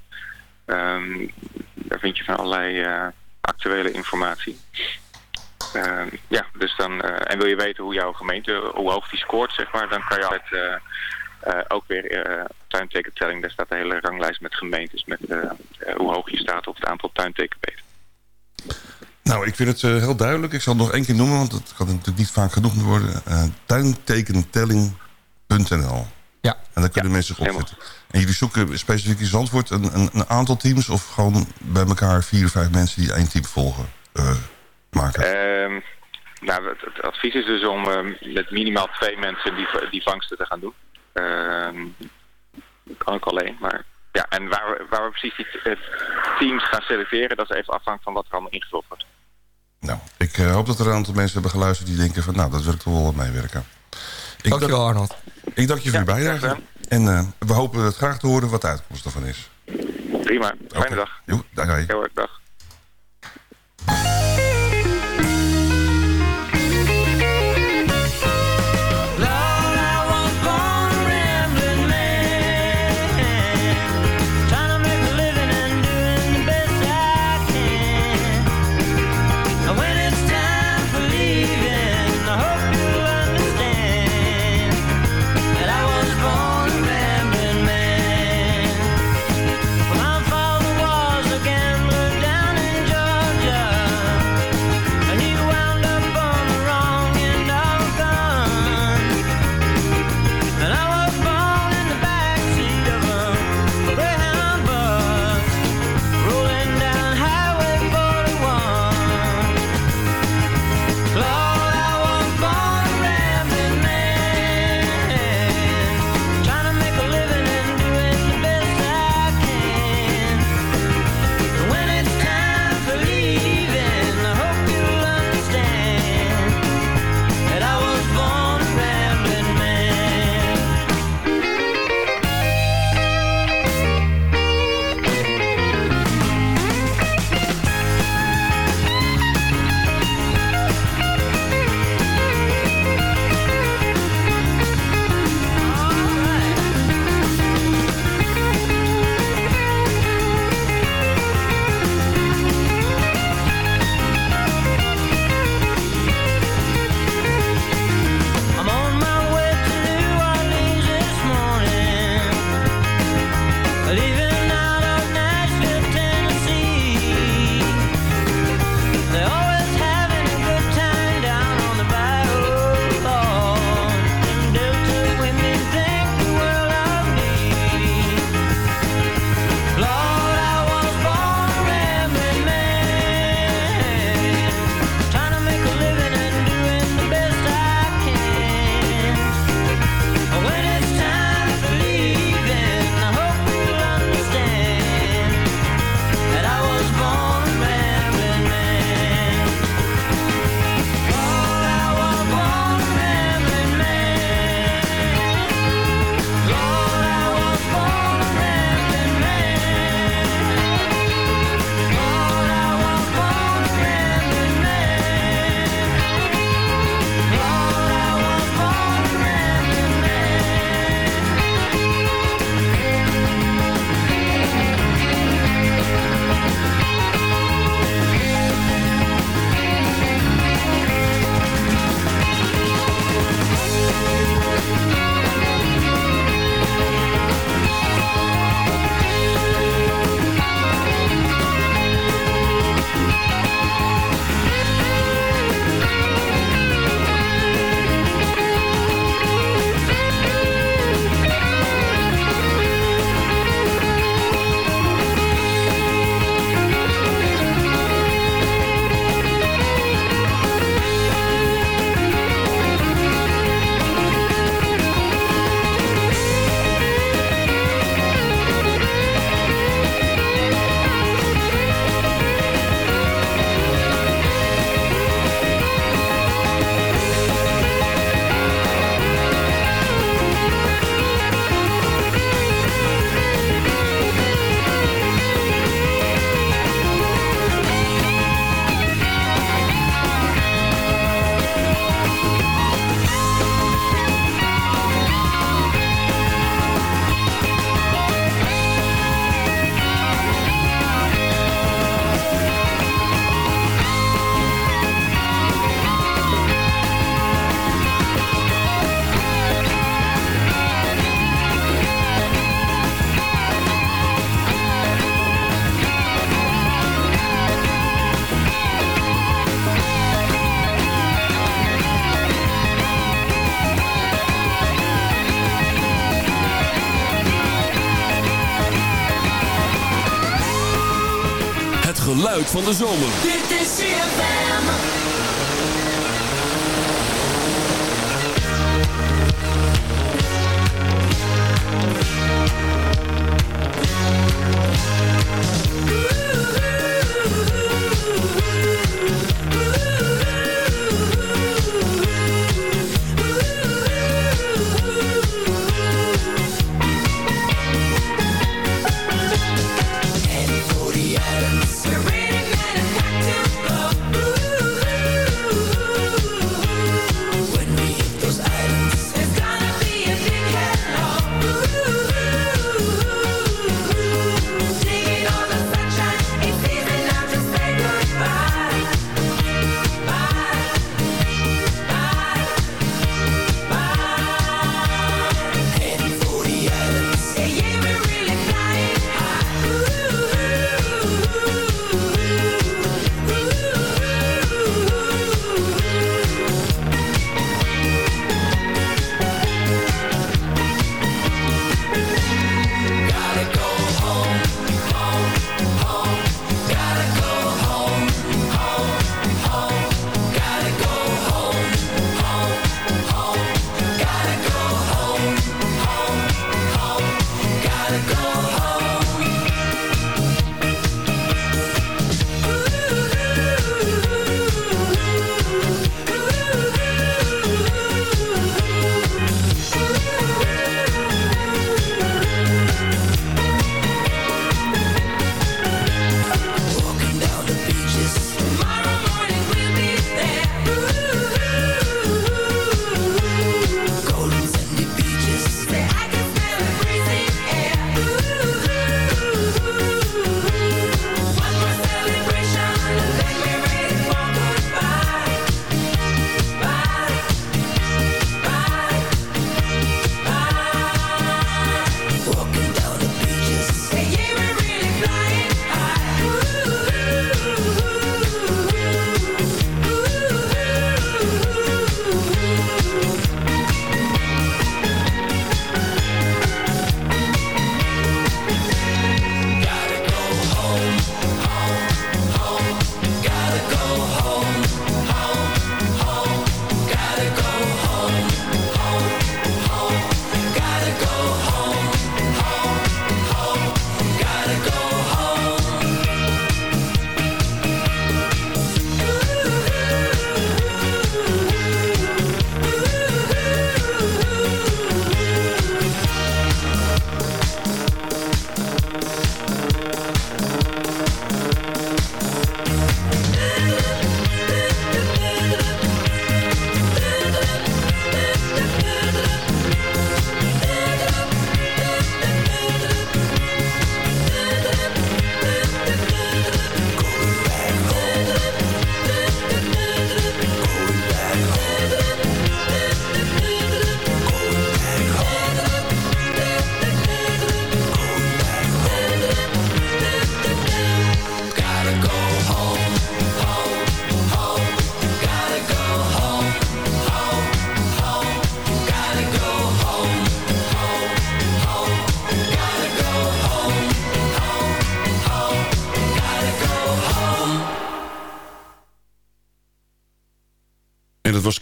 Daar vind je van allerlei actuele informatie. Um, ja, dus dan, uh, en wil je weten hoe jouw gemeente, hoe hoog die scoort, zeg maar, dan kan je altijd uh, uh, ook weer uh, tuintekentelling, daar staat een hele ranglijst met gemeentes, met uh, hoe hoog je staat op het aantal tuintekenbeten. Nou, ik vind het uh, heel duidelijk. Ik zal het nog één keer noemen, want het kan natuurlijk niet vaak genoemd worden. Uh, tuintekentelling.nl Ja. En daar kunnen ja, mensen zich opzetten. En jullie zoeken specifiek in Zandvoort een, een, een, aantal teams... of gewoon bij elkaar vier of vijf mensen die één team volgen uh, maken? Um, nou, het, het, advies is dus om uh, met minimaal twee mensen die, die vangsten te gaan doen. Um, kan ik alleen, maar... Ja, en waar we, waar we precies die teams gaan selecteren... dat is even afhankelijk van wat er allemaal ingevuld wordt. Nou, ik uh, hoop dat er een aantal mensen hebben geluisterd... die denken van, nou, dat wil ik toch wel wat meewerken. Ik dank je wel, Arnold. Ik dank je voor ja, je bijdrage. En uh, we hopen het graag te horen wat de uitkomst daarvan is. Prima, fijne okay. dag. Jo, dag. Heel erg, dag. Van de zomer.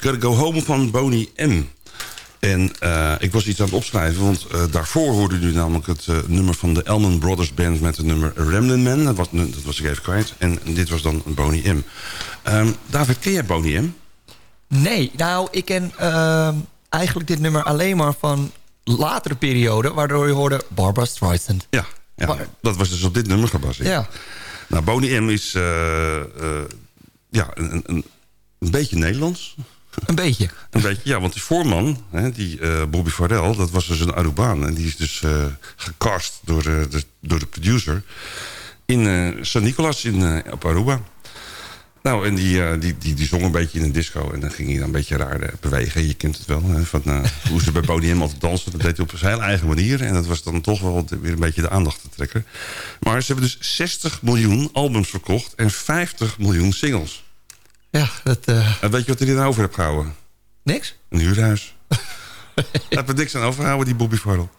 Gotta Go Home van Boney M. En eh, ik was iets aan het opschrijven, want eh, daarvoor hoorde u namelijk het eh, nummer van de Elman Brothers Band met het nummer Remnant Man. Dat was, dat was ik even kwijt. En dit was dan Boney M. Ehm, David, ken jij Boney M? Nee, nou, ik ken ehm, eigenlijk dit nummer alleen maar van latere periode... waardoor je hoorde Barbara Streisand. Ja, ja dat was dus op dit nummer gebaseerd. Ja. Nou, Boney M is ja, een, een, een beetje Nederlands. Een beetje? Een beetje, ja, want die voorman, hè, die eh, Bobby Farrell... dat was dus een Arubaan. En die is dus eh, gecast door, de, de- door de producer... in eh San Nicolas in, eh, op Aruba. Nou, en die, eh, die, die, die zong een beetje in een disco. En dan ging hij dan een beetje raar eh, bewegen. Je kent het wel. Hè, van, eh, hoe ze bij Boney M altijd dansen. Dat deed hij op zijn eigen manier. En dat was dan toch wel weer een beetje de aandacht te trekken. Maar ze hebben dus 60 miljoen albums verkocht. En 50 miljoen singles. Ja, dat... eh, En weet je wat hij er nou over heeft gehouden? Niks? Een huurhuis. Daar heeft er niks aan overhouden, die Bobby Farrell.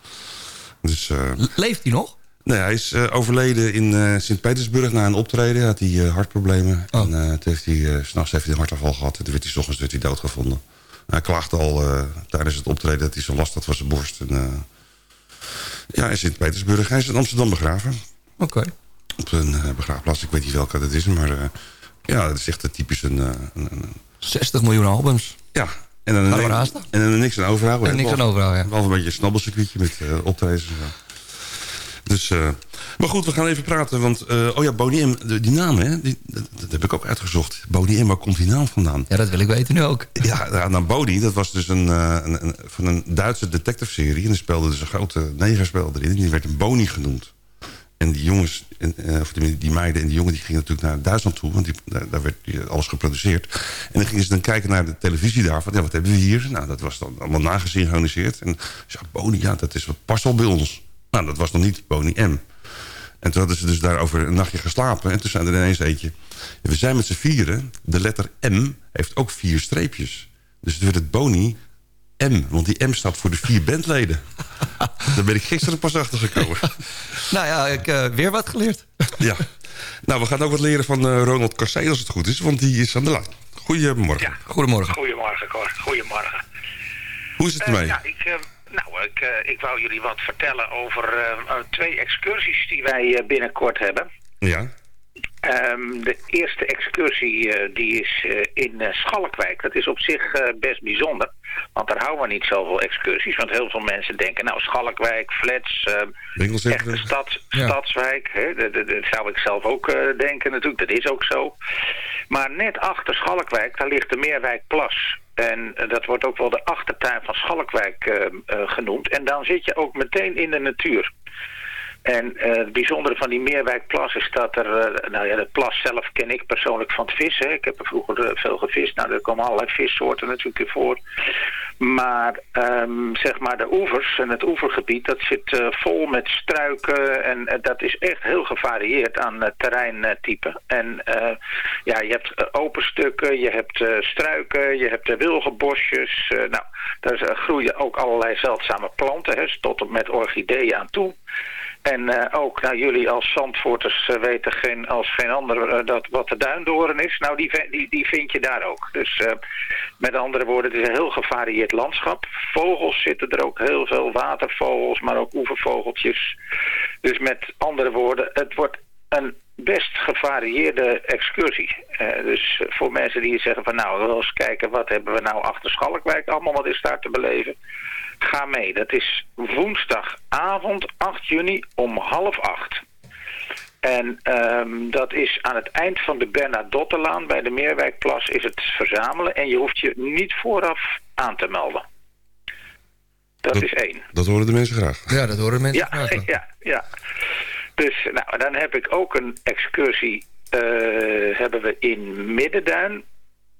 Dus, eh, Leeft hij nog? Nee, hij is eh, overleden in Sint-Petersburg na een optreden. Had hij hartproblemen. En uh, toen heeft hij, s'nachts heeft hij een hartaanval gehad. En toen werd hij s ochtends werd hij doodgevonden. Hij klaagde al tijdens het optreden dat hij zo last had van zijn borst. En, ja, in Sint-Petersburg. Hij is in Amsterdam begraven. Oké. Op een begraafplaats. Ik weet niet welke dat is. Maar ja, dat is echt typisch een, een, een... 60 miljoen albums. Ja, en dan, een, en dan niks aan overhouden. En niks aan overhouden, ja. Behalve een beetje een snabbelcircuitje met uh, optredens en zo. Dus, uh, maar goed, we gaan even praten. Want, uh, oh ja, Bonnie M, die naam, hè, die, dat, dat, heb ik ook uitgezocht. Bonnie M, waar komt die naam vandaan? Ja, dat wil ik weten nu ook. Ja, nou, Bonnie, dat was dus een, een, een, van een Duitse detective-serie. En er speelde dus een grote negerspeler erin. En die werd een Bonnie genoemd. En die jongens, en, of die, die, meiden en die jongen... die gingen natuurlijk naar Duitsland toe. Want daar, daar, werd alles geproduceerd. En dan gingen ze dan kijken naar de televisie daar. Van, ja, wat hebben we hier? Nou, dat was dan allemaal nagesynchroniseerd. En ja, Bonnie, ja, dat is wat past bij ons. Nou, dat was nog niet Bonnie M. En toen hadden ze dus daarover een nachtje geslapen. En toen zijn er ineens eentje. We zijn met z'n vieren. De letter M heeft ook vier streepjes. Dus het werd het Bonnie M. Want die M staat voor de vier bandleden. Daar ben ik gisteren pas achter gekomen. nou ja, ik uh, weer wat geleerd. ja. Nou, we gaan ook wat leren van uh, Ronald Cassé als het goed is. Want die is aan de lijn. Goedemorgen. Ja. Goedemorgen. Goedemorgen, Cor. Goedemorgen. Hoe is het ermee? Uh, ja, ik... Nou, ik, uh, ik wou jullie wat vertellen over uh, twee excursies die wij uh, binnenkort hebben. Ja. Um, de eerste excursie die is in Schalkwijk. Dat is op zich best bijzonder. Want daar houden we niet zoveel excursies. Want heel veel mensen denken, nou Schalkwijk, flats, echte stad, ja. stadswijk. Hè, dat, dat, dat, zou ik zelf ook denken natuurlijk. Dat is ook zo. Maar net achter Schalkwijk, daar ligt de Meerwijkplas. En uh, dat wordt ook wel de achtertuin van Schalkwijk uh, uh, genoemd. En dan zit je ook meteen in de natuur. En het bijzondere van die Meerwijkplas is dat er... nou ja, de plas zelf ken ik persoonlijk van het vissen. Ik heb er vroeger veel gevist. Nou, er komen allerlei vissoorten natuurlijk in voor. Maar um, zeg maar de oevers en het oevergebied... dat zit vol met struiken. En dat is echt heel gevarieerd aan terreintype. En ja, je hebt open stukken, je hebt struiken, je hebt wilgenbosjes. nou, daar groeien ook allerlei zeldzame planten. Hè, tot en met orchideeën aan toe. En uh, ook, nou, jullie als Zandvoorters uh, weten geen, als geen ander uh, dat wat de duindoren is. Nou, die, die, die vind je daar ook. Dus met andere woorden, het is een heel gevarieerd landschap. Vogels zitten er ook heel veel, watervogels, maar ook oevervogeltjes. Dus met andere woorden, het wordt een best gevarieerde excursie. dus voor mensen die zeggen van nou, we eens kijken wat hebben we nou achter Schalkwijk allemaal, wat is daar te beleven. Ga mee. Dat is woensdagavond 8 juni om half acht. En um, dat is aan het eind van de Bernadottelaan bij de Meerwijkplas is het verzamelen. En je hoeft je niet vooraf aan te melden. Dat, dat is één. Dat horen de mensen graag. Ja, dat horen mensen ja, graag. Ja, ja. Dus nou, dan heb ik ook een excursie uh, hebben we in Middenduin.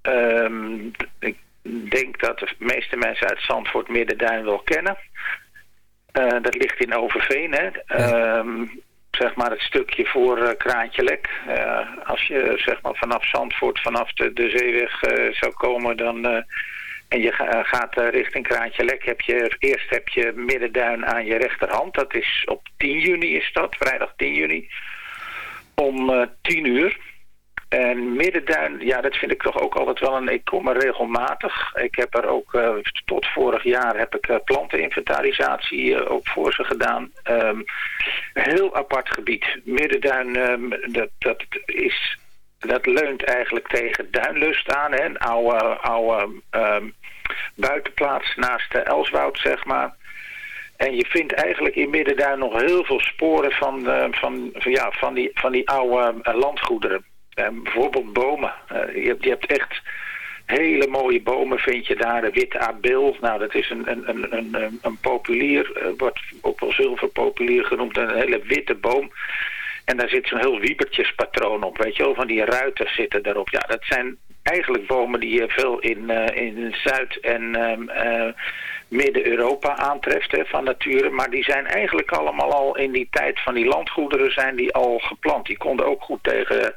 Um, ik denk dat de meeste mensen uit Zandvoort Middenduin wel kennen. Uh, dat ligt in Overveen, hè. Ja. Um, zeg maar het stukje voor uh, Kraantje Lek. Uh, als je zeg maar vanaf Zandvoort, vanaf de, de zeeweg zou komen, dan... en je ga, gaat richting Kraantje Lek, heb je, eerst heb je Middenduin aan je rechterhand. Dat is op 10 juni is dat, vrijdag 10 juni. Om 10 uur. En Middenduin, ja, dat vind ik toch ook altijd wel een... Ik kom er regelmatig. Ik heb er ook uh, tot vorig jaar heb ik uh, planteninventarisatie uh, ook voor ze gedaan. Um, heel apart gebied. Middenduin, um, dat, dat is... Dat leunt eigenlijk tegen Duinlust aan, hè? een oude, oude um, buitenplaats naast de Elswoud, zeg maar. En je vindt eigenlijk in Middenduin nog heel veel sporen van, van, van, ja, van, die, van die oude landgoederen. Uh, bijvoorbeeld bomen. Uh, je, hebt, je, hebt, echt hele mooie bomen vind je daar. De witte abil, nou dat is een, een, een, een, een populier, uh, wordt ook wel zilverpopulier genoemd. Een hele witte boom. En daar zit zo'n heel wiebertjespatroon op, weet je wel. Van die ruiten zitten daarop. Ja, dat zijn eigenlijk bomen die je veel in, in Zuid- en Midden-Europa aantreft van nature. Maar die zijn eigenlijk allemaal al in die tijd van die landgoederen zijn die al geplant. Die konden ook goed tegen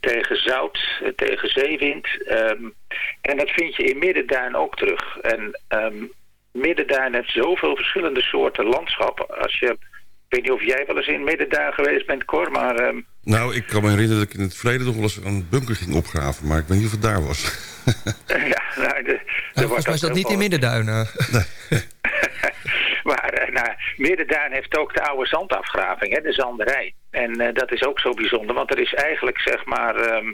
tegen zout, tegen zeewind. Um, en dat vind je in Middenduin ook terug. En um, Middenduin heeft zoveel verschillende soorten landschappen. Als je Ik weet niet of jij wel eens in Middenduin geweest bent, Cor, maar... ehm, Nou, ik kan me herinneren dat ik in het verleden nog wel eens een bunker ging opgraven. Maar ik weet niet of het daar was. ja, nou, de, Ja, volgens mij is dat niet in eh, nou, Middenduin heeft ook de oude zandafgraving, hè, de zanderij. En eh, dat is ook zo bijzonder, want er is eigenlijk zeg maar... ehm,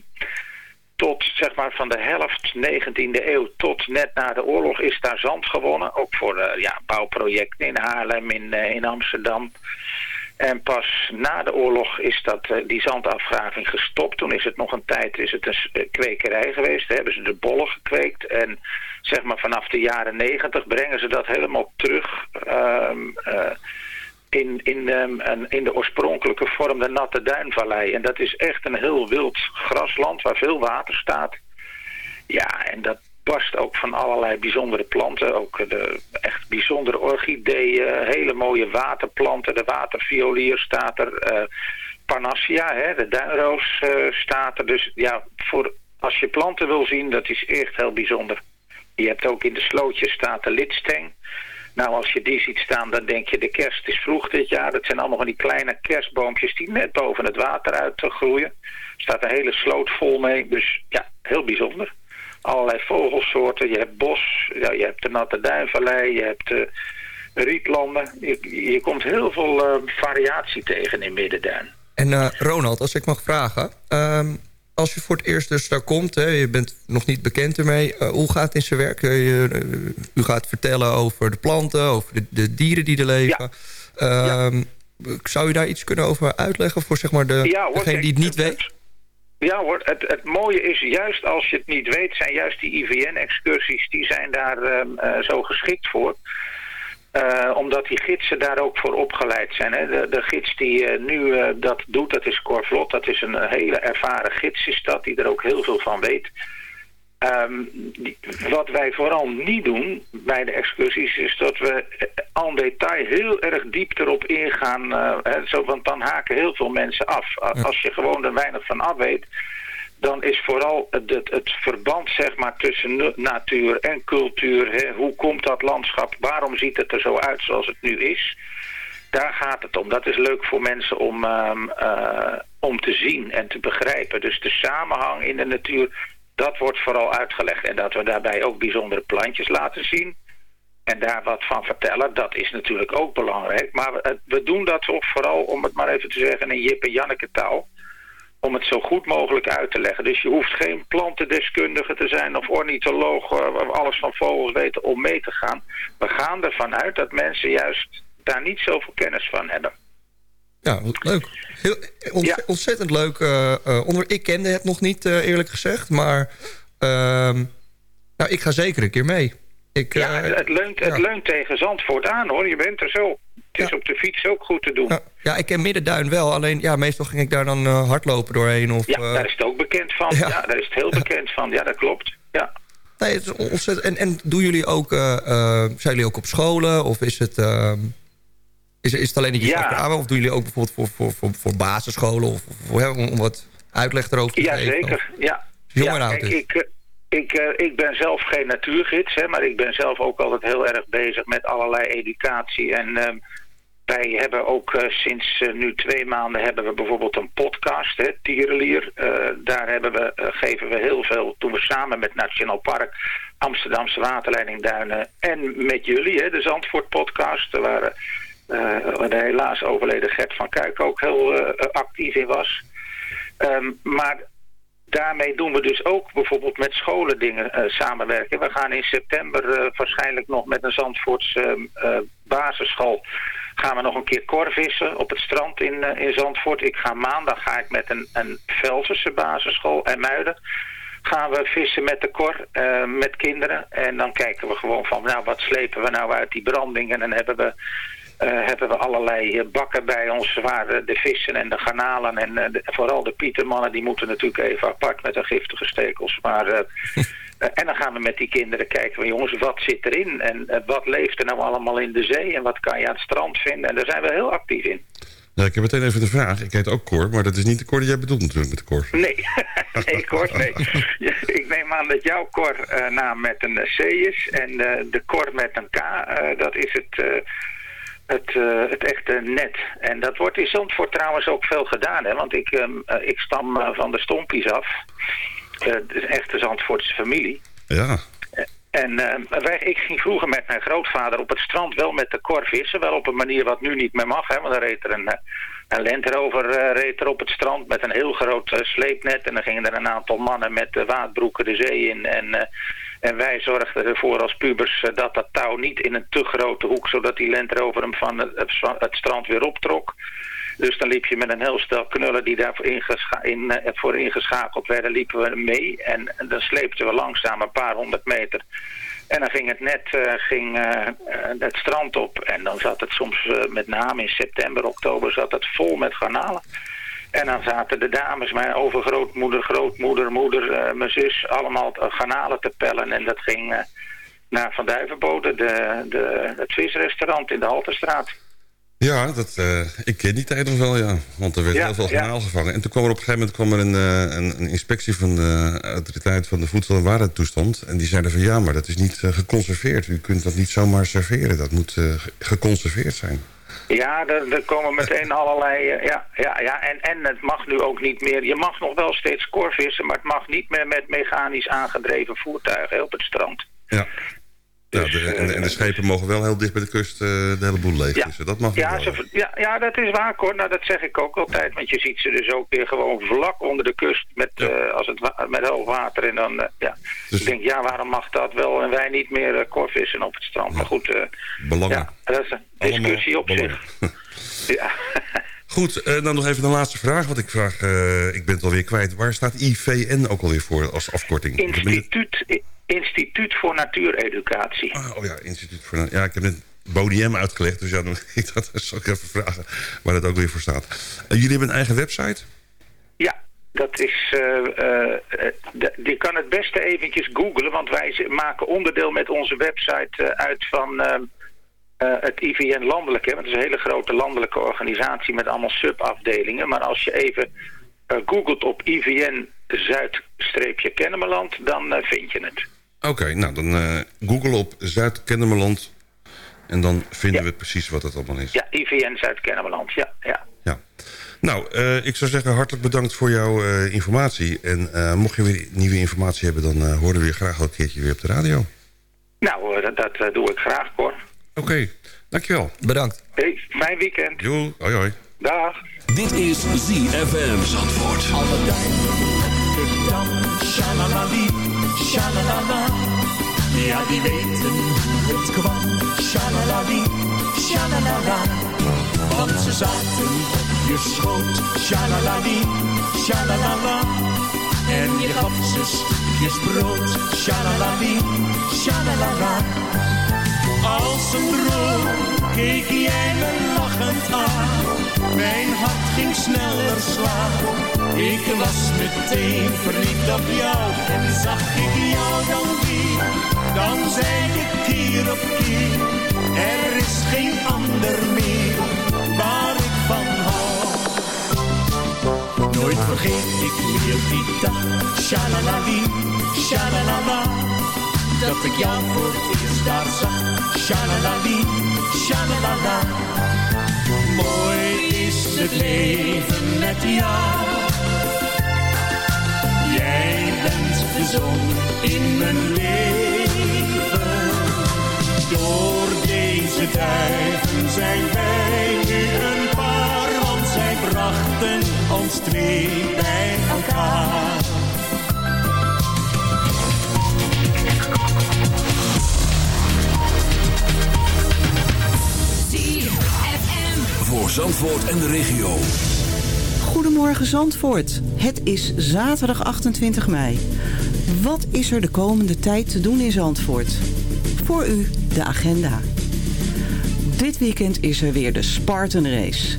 tot zeg maar van de helft 19e eeuw tot net na de oorlog is daar zand gewonnen. Ook voor eh, ja, bouwprojecten in Haarlem, in, eh, in Amsterdam. En pas na de oorlog is dat, eh, die zandafgraving gestopt. Toen is het nog een tijd is het een eh, kwekerij geweest. Daar hebben ze de bollen gekweekt. En zeg maar vanaf de jaren negentig brengen ze dat helemaal terug... ehm, eh, in, in, ehm, in de oorspronkelijke vorm de Natte Duinvallei. En dat is echt een heel wild grasland waar veel water staat. Ja, en dat barst ook van allerlei bijzondere planten. Ook de echt bijzondere orchideeën, hele mooie waterplanten. De waterviolier staat er. Parnassia, hè, de duinroos eh, staat er. Dus ja, voor, als je planten wil zien, dat is echt heel bijzonder. Je hebt ook in de slootjes staat de lidsteng. Nou, als je die ziet staan, dan denk je de kerst is vroeg dit jaar. Dat zijn allemaal van die kleine kerstboompjes die net boven het water uit groeien. Er staat een hele sloot vol mee. Dus ja, heel bijzonder. Allerlei vogelsoorten. Je hebt bos, ja, je hebt de natte duinvallei, je hebt eh, rietlanden. Je, je komt heel veel eh, variatie tegen in Middenduin. En eh, Ronald, als ik mag vragen... ehm, als je voor het eerst dus daar komt, hè, je bent nog niet bekend ermee... hoe gaat het in zijn werk? Je, u gaat vertellen over de planten, over de, de dieren die er leven. Ehm, Zou u daar iets kunnen over uitleggen voor zeg maar, de, Ja, hoor, degene die het niet weet? Ja hoor, het, het mooie is juist als je het niet weet, zijn juist die IVN-excursies, die zijn daar ehm, eh, zo geschikt voor. Eh, omdat die gidsen daar ook voor opgeleid zijn. Hè. De, de gids die eh, nu dat doet, dat is Cor Vlot. Dat is een hele ervaren gids is dat, die er ook heel veel van weet. Ehm, die- wat wij vooral niet doen bij de excursies is dat we eh, en detail heel erg diep erop ingaan. eh, hè, zo, want dan haken heel veel mensen af. Als je gewoon er weinig van af weet, dan is vooral het, het, het verband zeg maar, tussen natuur en cultuur. Hè, hoe komt dat landschap? Waarom ziet het er zo uit zoals het nu is? Daar gaat het om. Dat is leuk voor mensen om, ehm, eh, om te zien en te begrijpen. Dus de samenhang in de natuur, dat wordt vooral uitgelegd. En dat we daarbij ook bijzondere plantjes laten zien. En daar wat van vertellen, dat is natuurlijk ook belangrijk. Maar we, we doen dat ook vooral, om het maar even te zeggen, in Jip en Janneke taal. Om het zo goed mogelijk uit te leggen. Dus je hoeft geen plantendeskundige te zijn of ornitholoog, eh, we alles van vogels weten, om mee te gaan. We gaan ervan uit dat mensen juist daar niet zoveel kennis van hebben. Ja, wat leuk. Heel, ont- Ontzettend leuk. eh, eh, onder, ik kende het nog niet, eh, eerlijk gezegd. Maar ehm, nou, ik ga zeker een keer mee. Ik, Ja, het, leunt, het leunt tegen Zandvoort aan hoor. Je bent er zo. Het is op de fiets ook goed te doen. ja, ja, ik ken Middenduin wel. Alleen ja, meestal ging ik daar dan hardlopen doorheen. Of, Ja, daar is het ook bekend van. Ja. Ja, daar is het heel bekend van. Ja, dat klopt. Ja. Nee, het is ontzettend. En, en doen jullie ook, zijn jullie ook op scholen? Of is het, ehm, is, is het alleen dat je Ja. ja. praten? Of doen jullie ook bijvoorbeeld voor, voor, voor, voor basisscholen? Of, hè, om, om wat uitleg erover te Ja, geven? zeker. Ja. Jong ja, kijk, dus. ik, eh, ik, eh, ik ben zelf geen natuurgids, hè, maar ik ben zelf ook altijd heel erg bezig met allerlei educatie. En ehm, wij hebben ook eh, sinds nu twee maanden hebben we bijvoorbeeld een podcast, hè, Tierenlier. Daar hebben we, geven we heel veel, doen we samen met Nationaal Park, Amsterdamse Waterleiding Duinen en met jullie, hè, de Zandvoort podcast, waar de helaas overleden Gert van Kuik ook heel eh, actief in was. Ehm, maar daarmee doen we dus ook bijvoorbeeld met scholen dingen eh, samenwerken. We gaan in september eh, waarschijnlijk nog met een Zandvoortse eh, basisschool... gaan we nog een keer korvissen op het strand in, eh, in Zandvoort. Ik ga maandag ga ik met een, een Velserse basisschool en Muiden... gaan we vissen met de kor, eh, met kinderen. En dan kijken we gewoon van, nou, wat slepen we nou uit die branding? En dan hebben we eh, hebben we allerlei eh, bakken bij ons waar eh, de vissen en de garnalen en eh, de- vooral de pietermannen die moeten natuurlijk even apart met hun giftige stekels. Maar, eh, eh, en dan gaan we met die kinderen kijken van jongens wat zit erin en eh, wat leeft er nou allemaal in de zee en wat kan je aan het strand vinden. En daar zijn we heel actief in. Nou, ik heb meteen even de vraag. Ik heet ook Cor, maar dat is niet de Cor die jij bedoelt natuurlijk met de Cor. Nee, nee Cor, nee. Ik neem aan dat jouw Cor eh, naam met een C is en eh, de Cor met een K, eh, dat is het... het, eh, het echte net. En dat wordt in Zandvoort trouwens ook veel gedaan. Hè? Want ik, eh, ik stam eh, van de Stompies af. Het is echt de Zandvoortse familie. Ja. En wij, ik ging vroeger met mijn grootvader op het strand wel met de kor vissen. Wel op een manier wat nu niet meer mag. Hè, want dan reed er een, een Land Rover eh, reed er op het strand met een heel groot sleepnet. En dan gingen er een aantal mannen met waadbroeken de zee in. En, en wij zorgden ervoor als pubers eh, dat dat touw niet in een te grote hoek... zodat die Land Rover hem van het, strand weer optrok. Dus dan liep je met een heel stel knullen die daarvoor in, eh, voor ingeschakeld werden, liepen we mee. En dan sleepten we langzaam een paar honderd meter. En dan ging het net eh, ging, het strand op. En dan zat het soms, met name in september, oktober, zat het vol met garnalen. En dan zaten de dames, mijn overgrootmoeder, grootmoeder, moeder, eh, mijn zus, allemaal garnalen te pellen. En dat ging eh, naar Van Duivenbode, de, de, het visrestaurant in de Halterstraat. Ja, dat, eh, ik ken die tijd nog wel, ja. Want er werd Ja, heel veel ja. garnaal gevangen. En toen kwam er op een gegeven moment kwam er een, een, een inspectie van de autoriteit van de voedsel- en warentoestand. En die zeiden van ja, maar dat is niet geconserveerd. U kunt dat niet zomaar serveren. Dat moet ge- geconserveerd zijn. Ja, er, komen meteen allerlei... eh, ja, ja, ja. En, en het mag nu ook niet meer... Je mag nog wel steeds korvissen, maar het mag niet meer met mechanisch aangedreven voertuigen op het strand. Ja. Dus, de, en, de, en de schepen mogen wel heel dicht bij de kust eh, de hele boel leeg Ja. vissen. Dat mag Ja, ze, ja, ja, dat is waar, hoor. Nou, dat zeg ik ook altijd. Want je ziet ze dus ook weer gewoon vlak onder de kust met, eh, als het met hoog water. En dan, eh, ja. Dus- Ik denk, ja, waarom mag dat wel en wij niet meer uh, korvissen op het strand? Maar goed, eh, Belangen. ja, dat is een discussie op zich. Ja. Goed, eh, dan nog even een laatste vraag. Want ik vraag, eh, ik ben het alweer kwijt. Waar staat IVN ook alweer voor als afkorting? Instituut, Instituut voor Natuureducatie. Oh ja, Instituut voor... Ja, ik heb net Bodiem uitgelegd. Dus ja, dan ik dat zal ik even vragen waar dat ook weer voor staat. Eh, jullie hebben een eigen website? Ja, dat is... de- je kan het beste eventjes googlen, want wij maken onderdeel met onze website uit van eh, het IVN landelijk. Hè? Het is een hele grote landelijke organisatie met allemaal subafdelingen. Maar als je even eh, googelt op IVN Zuid-Kennemerland, dan eh, vind je het. Oké, nou dan google op Zuid-Kennemerland. En dan vinden we precies wat het allemaal is. Ja, IVN Zuid-Kennemerland, ja. ja. Ja. Nou, ik zou zeggen hartelijk bedankt voor jouw informatie. En mocht je weer nieuwe informatie hebben... dan horen we je graag wel een keertje weer op de radio. Nou, dat, dat doe ik graag, hoor. Oké, dankjewel. Bedankt. Hey, fijn weekend. Jo, hoi hoi. Dag. Dit is ZFM Zandvoort. Alle duidelijke dan, shalalali, shalalala. Ja, die weten hoe het kwam, shalalali, shalalala. Want ze zaten op je schoot, shalalali, shalalala. En je gaf ze stukjes brood, shalalali, shalalala. Als een droom keek jij me lachend aan. Mijn hart ging sneller slaan. Ik was meteen verliefd op jou. En zag ik jou dan weer. Dan zei ik keer op keer. Er is geen ander meer waar ik van hou. Nooit vergeet ik meer die dag. Shalalali, shalalala. Dat ik jou voor het eerst daar zag. Shalalali, shalalala. Mooi is het leven met jou. Jij bent de zon in mijn leven. Door deze duiven zijn wij nu een paar, want zij brachten ons twee bij elkaar. Voor Zandvoort en de regio. Goedemorgen Zandvoort. Het is zaterdag 28 mei. Wat is er de komende tijd te doen in Zandvoort? Voor u de agenda. Dit weekend is er weer de Spartan Race.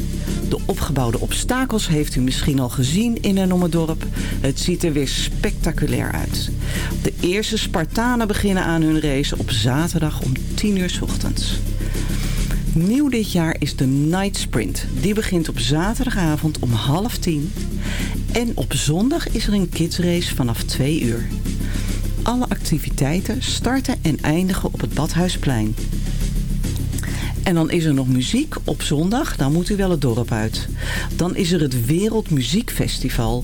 De opgebouwde obstakels heeft u misschien al gezien in en om het dorp. Het ziet er weer spectaculair uit. De eerste Spartanen beginnen aan hun race op zaterdag om 10 uur 's ochtends. Nieuw dit jaar is de Night Sprint. Die begint op zaterdagavond om half tien. En op zondag is er een kidsrace vanaf twee uur. Alle activiteiten starten en eindigen op het Badhuisplein. En dan is er nog muziek op zondag. Dan moet u wel het dorp uit. Dan is er het Wereldmuziekfestival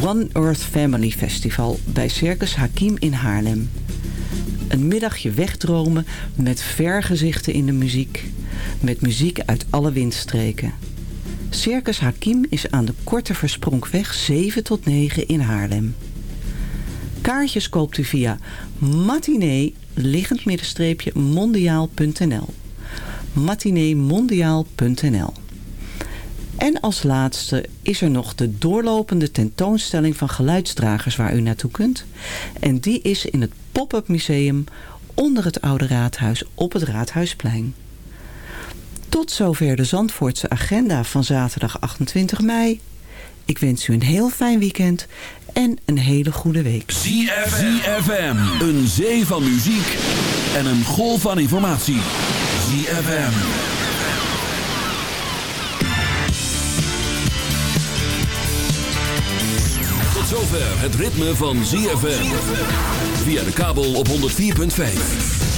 One Earth Family Festival bij Circus Hakim in Haarlem. Een middagje wegdromen met vergezichten in de muziek. Met muziek uit alle windstreken. Circus Hakim is aan de Korte Verspronkweg 7 tot 9 in Haarlem. Kaartjes koopt u via matinee mondiaal.nl matineemondiaal.nl En als laatste is er nog de doorlopende tentoonstelling van geluidsdragers waar u naartoe kunt. En die is in het Pop-up Museum onder het Oude Raadhuis op het Raadhuisplein. Tot zover de Zandvoortse agenda van zaterdag 28 mei. Ik wens u een heel fijn weekend en een hele goede week. ZFM. Een zee van muziek en een golf van informatie. ZFM. Tot zover het ritme van ZFM. Via de kabel op 104.5.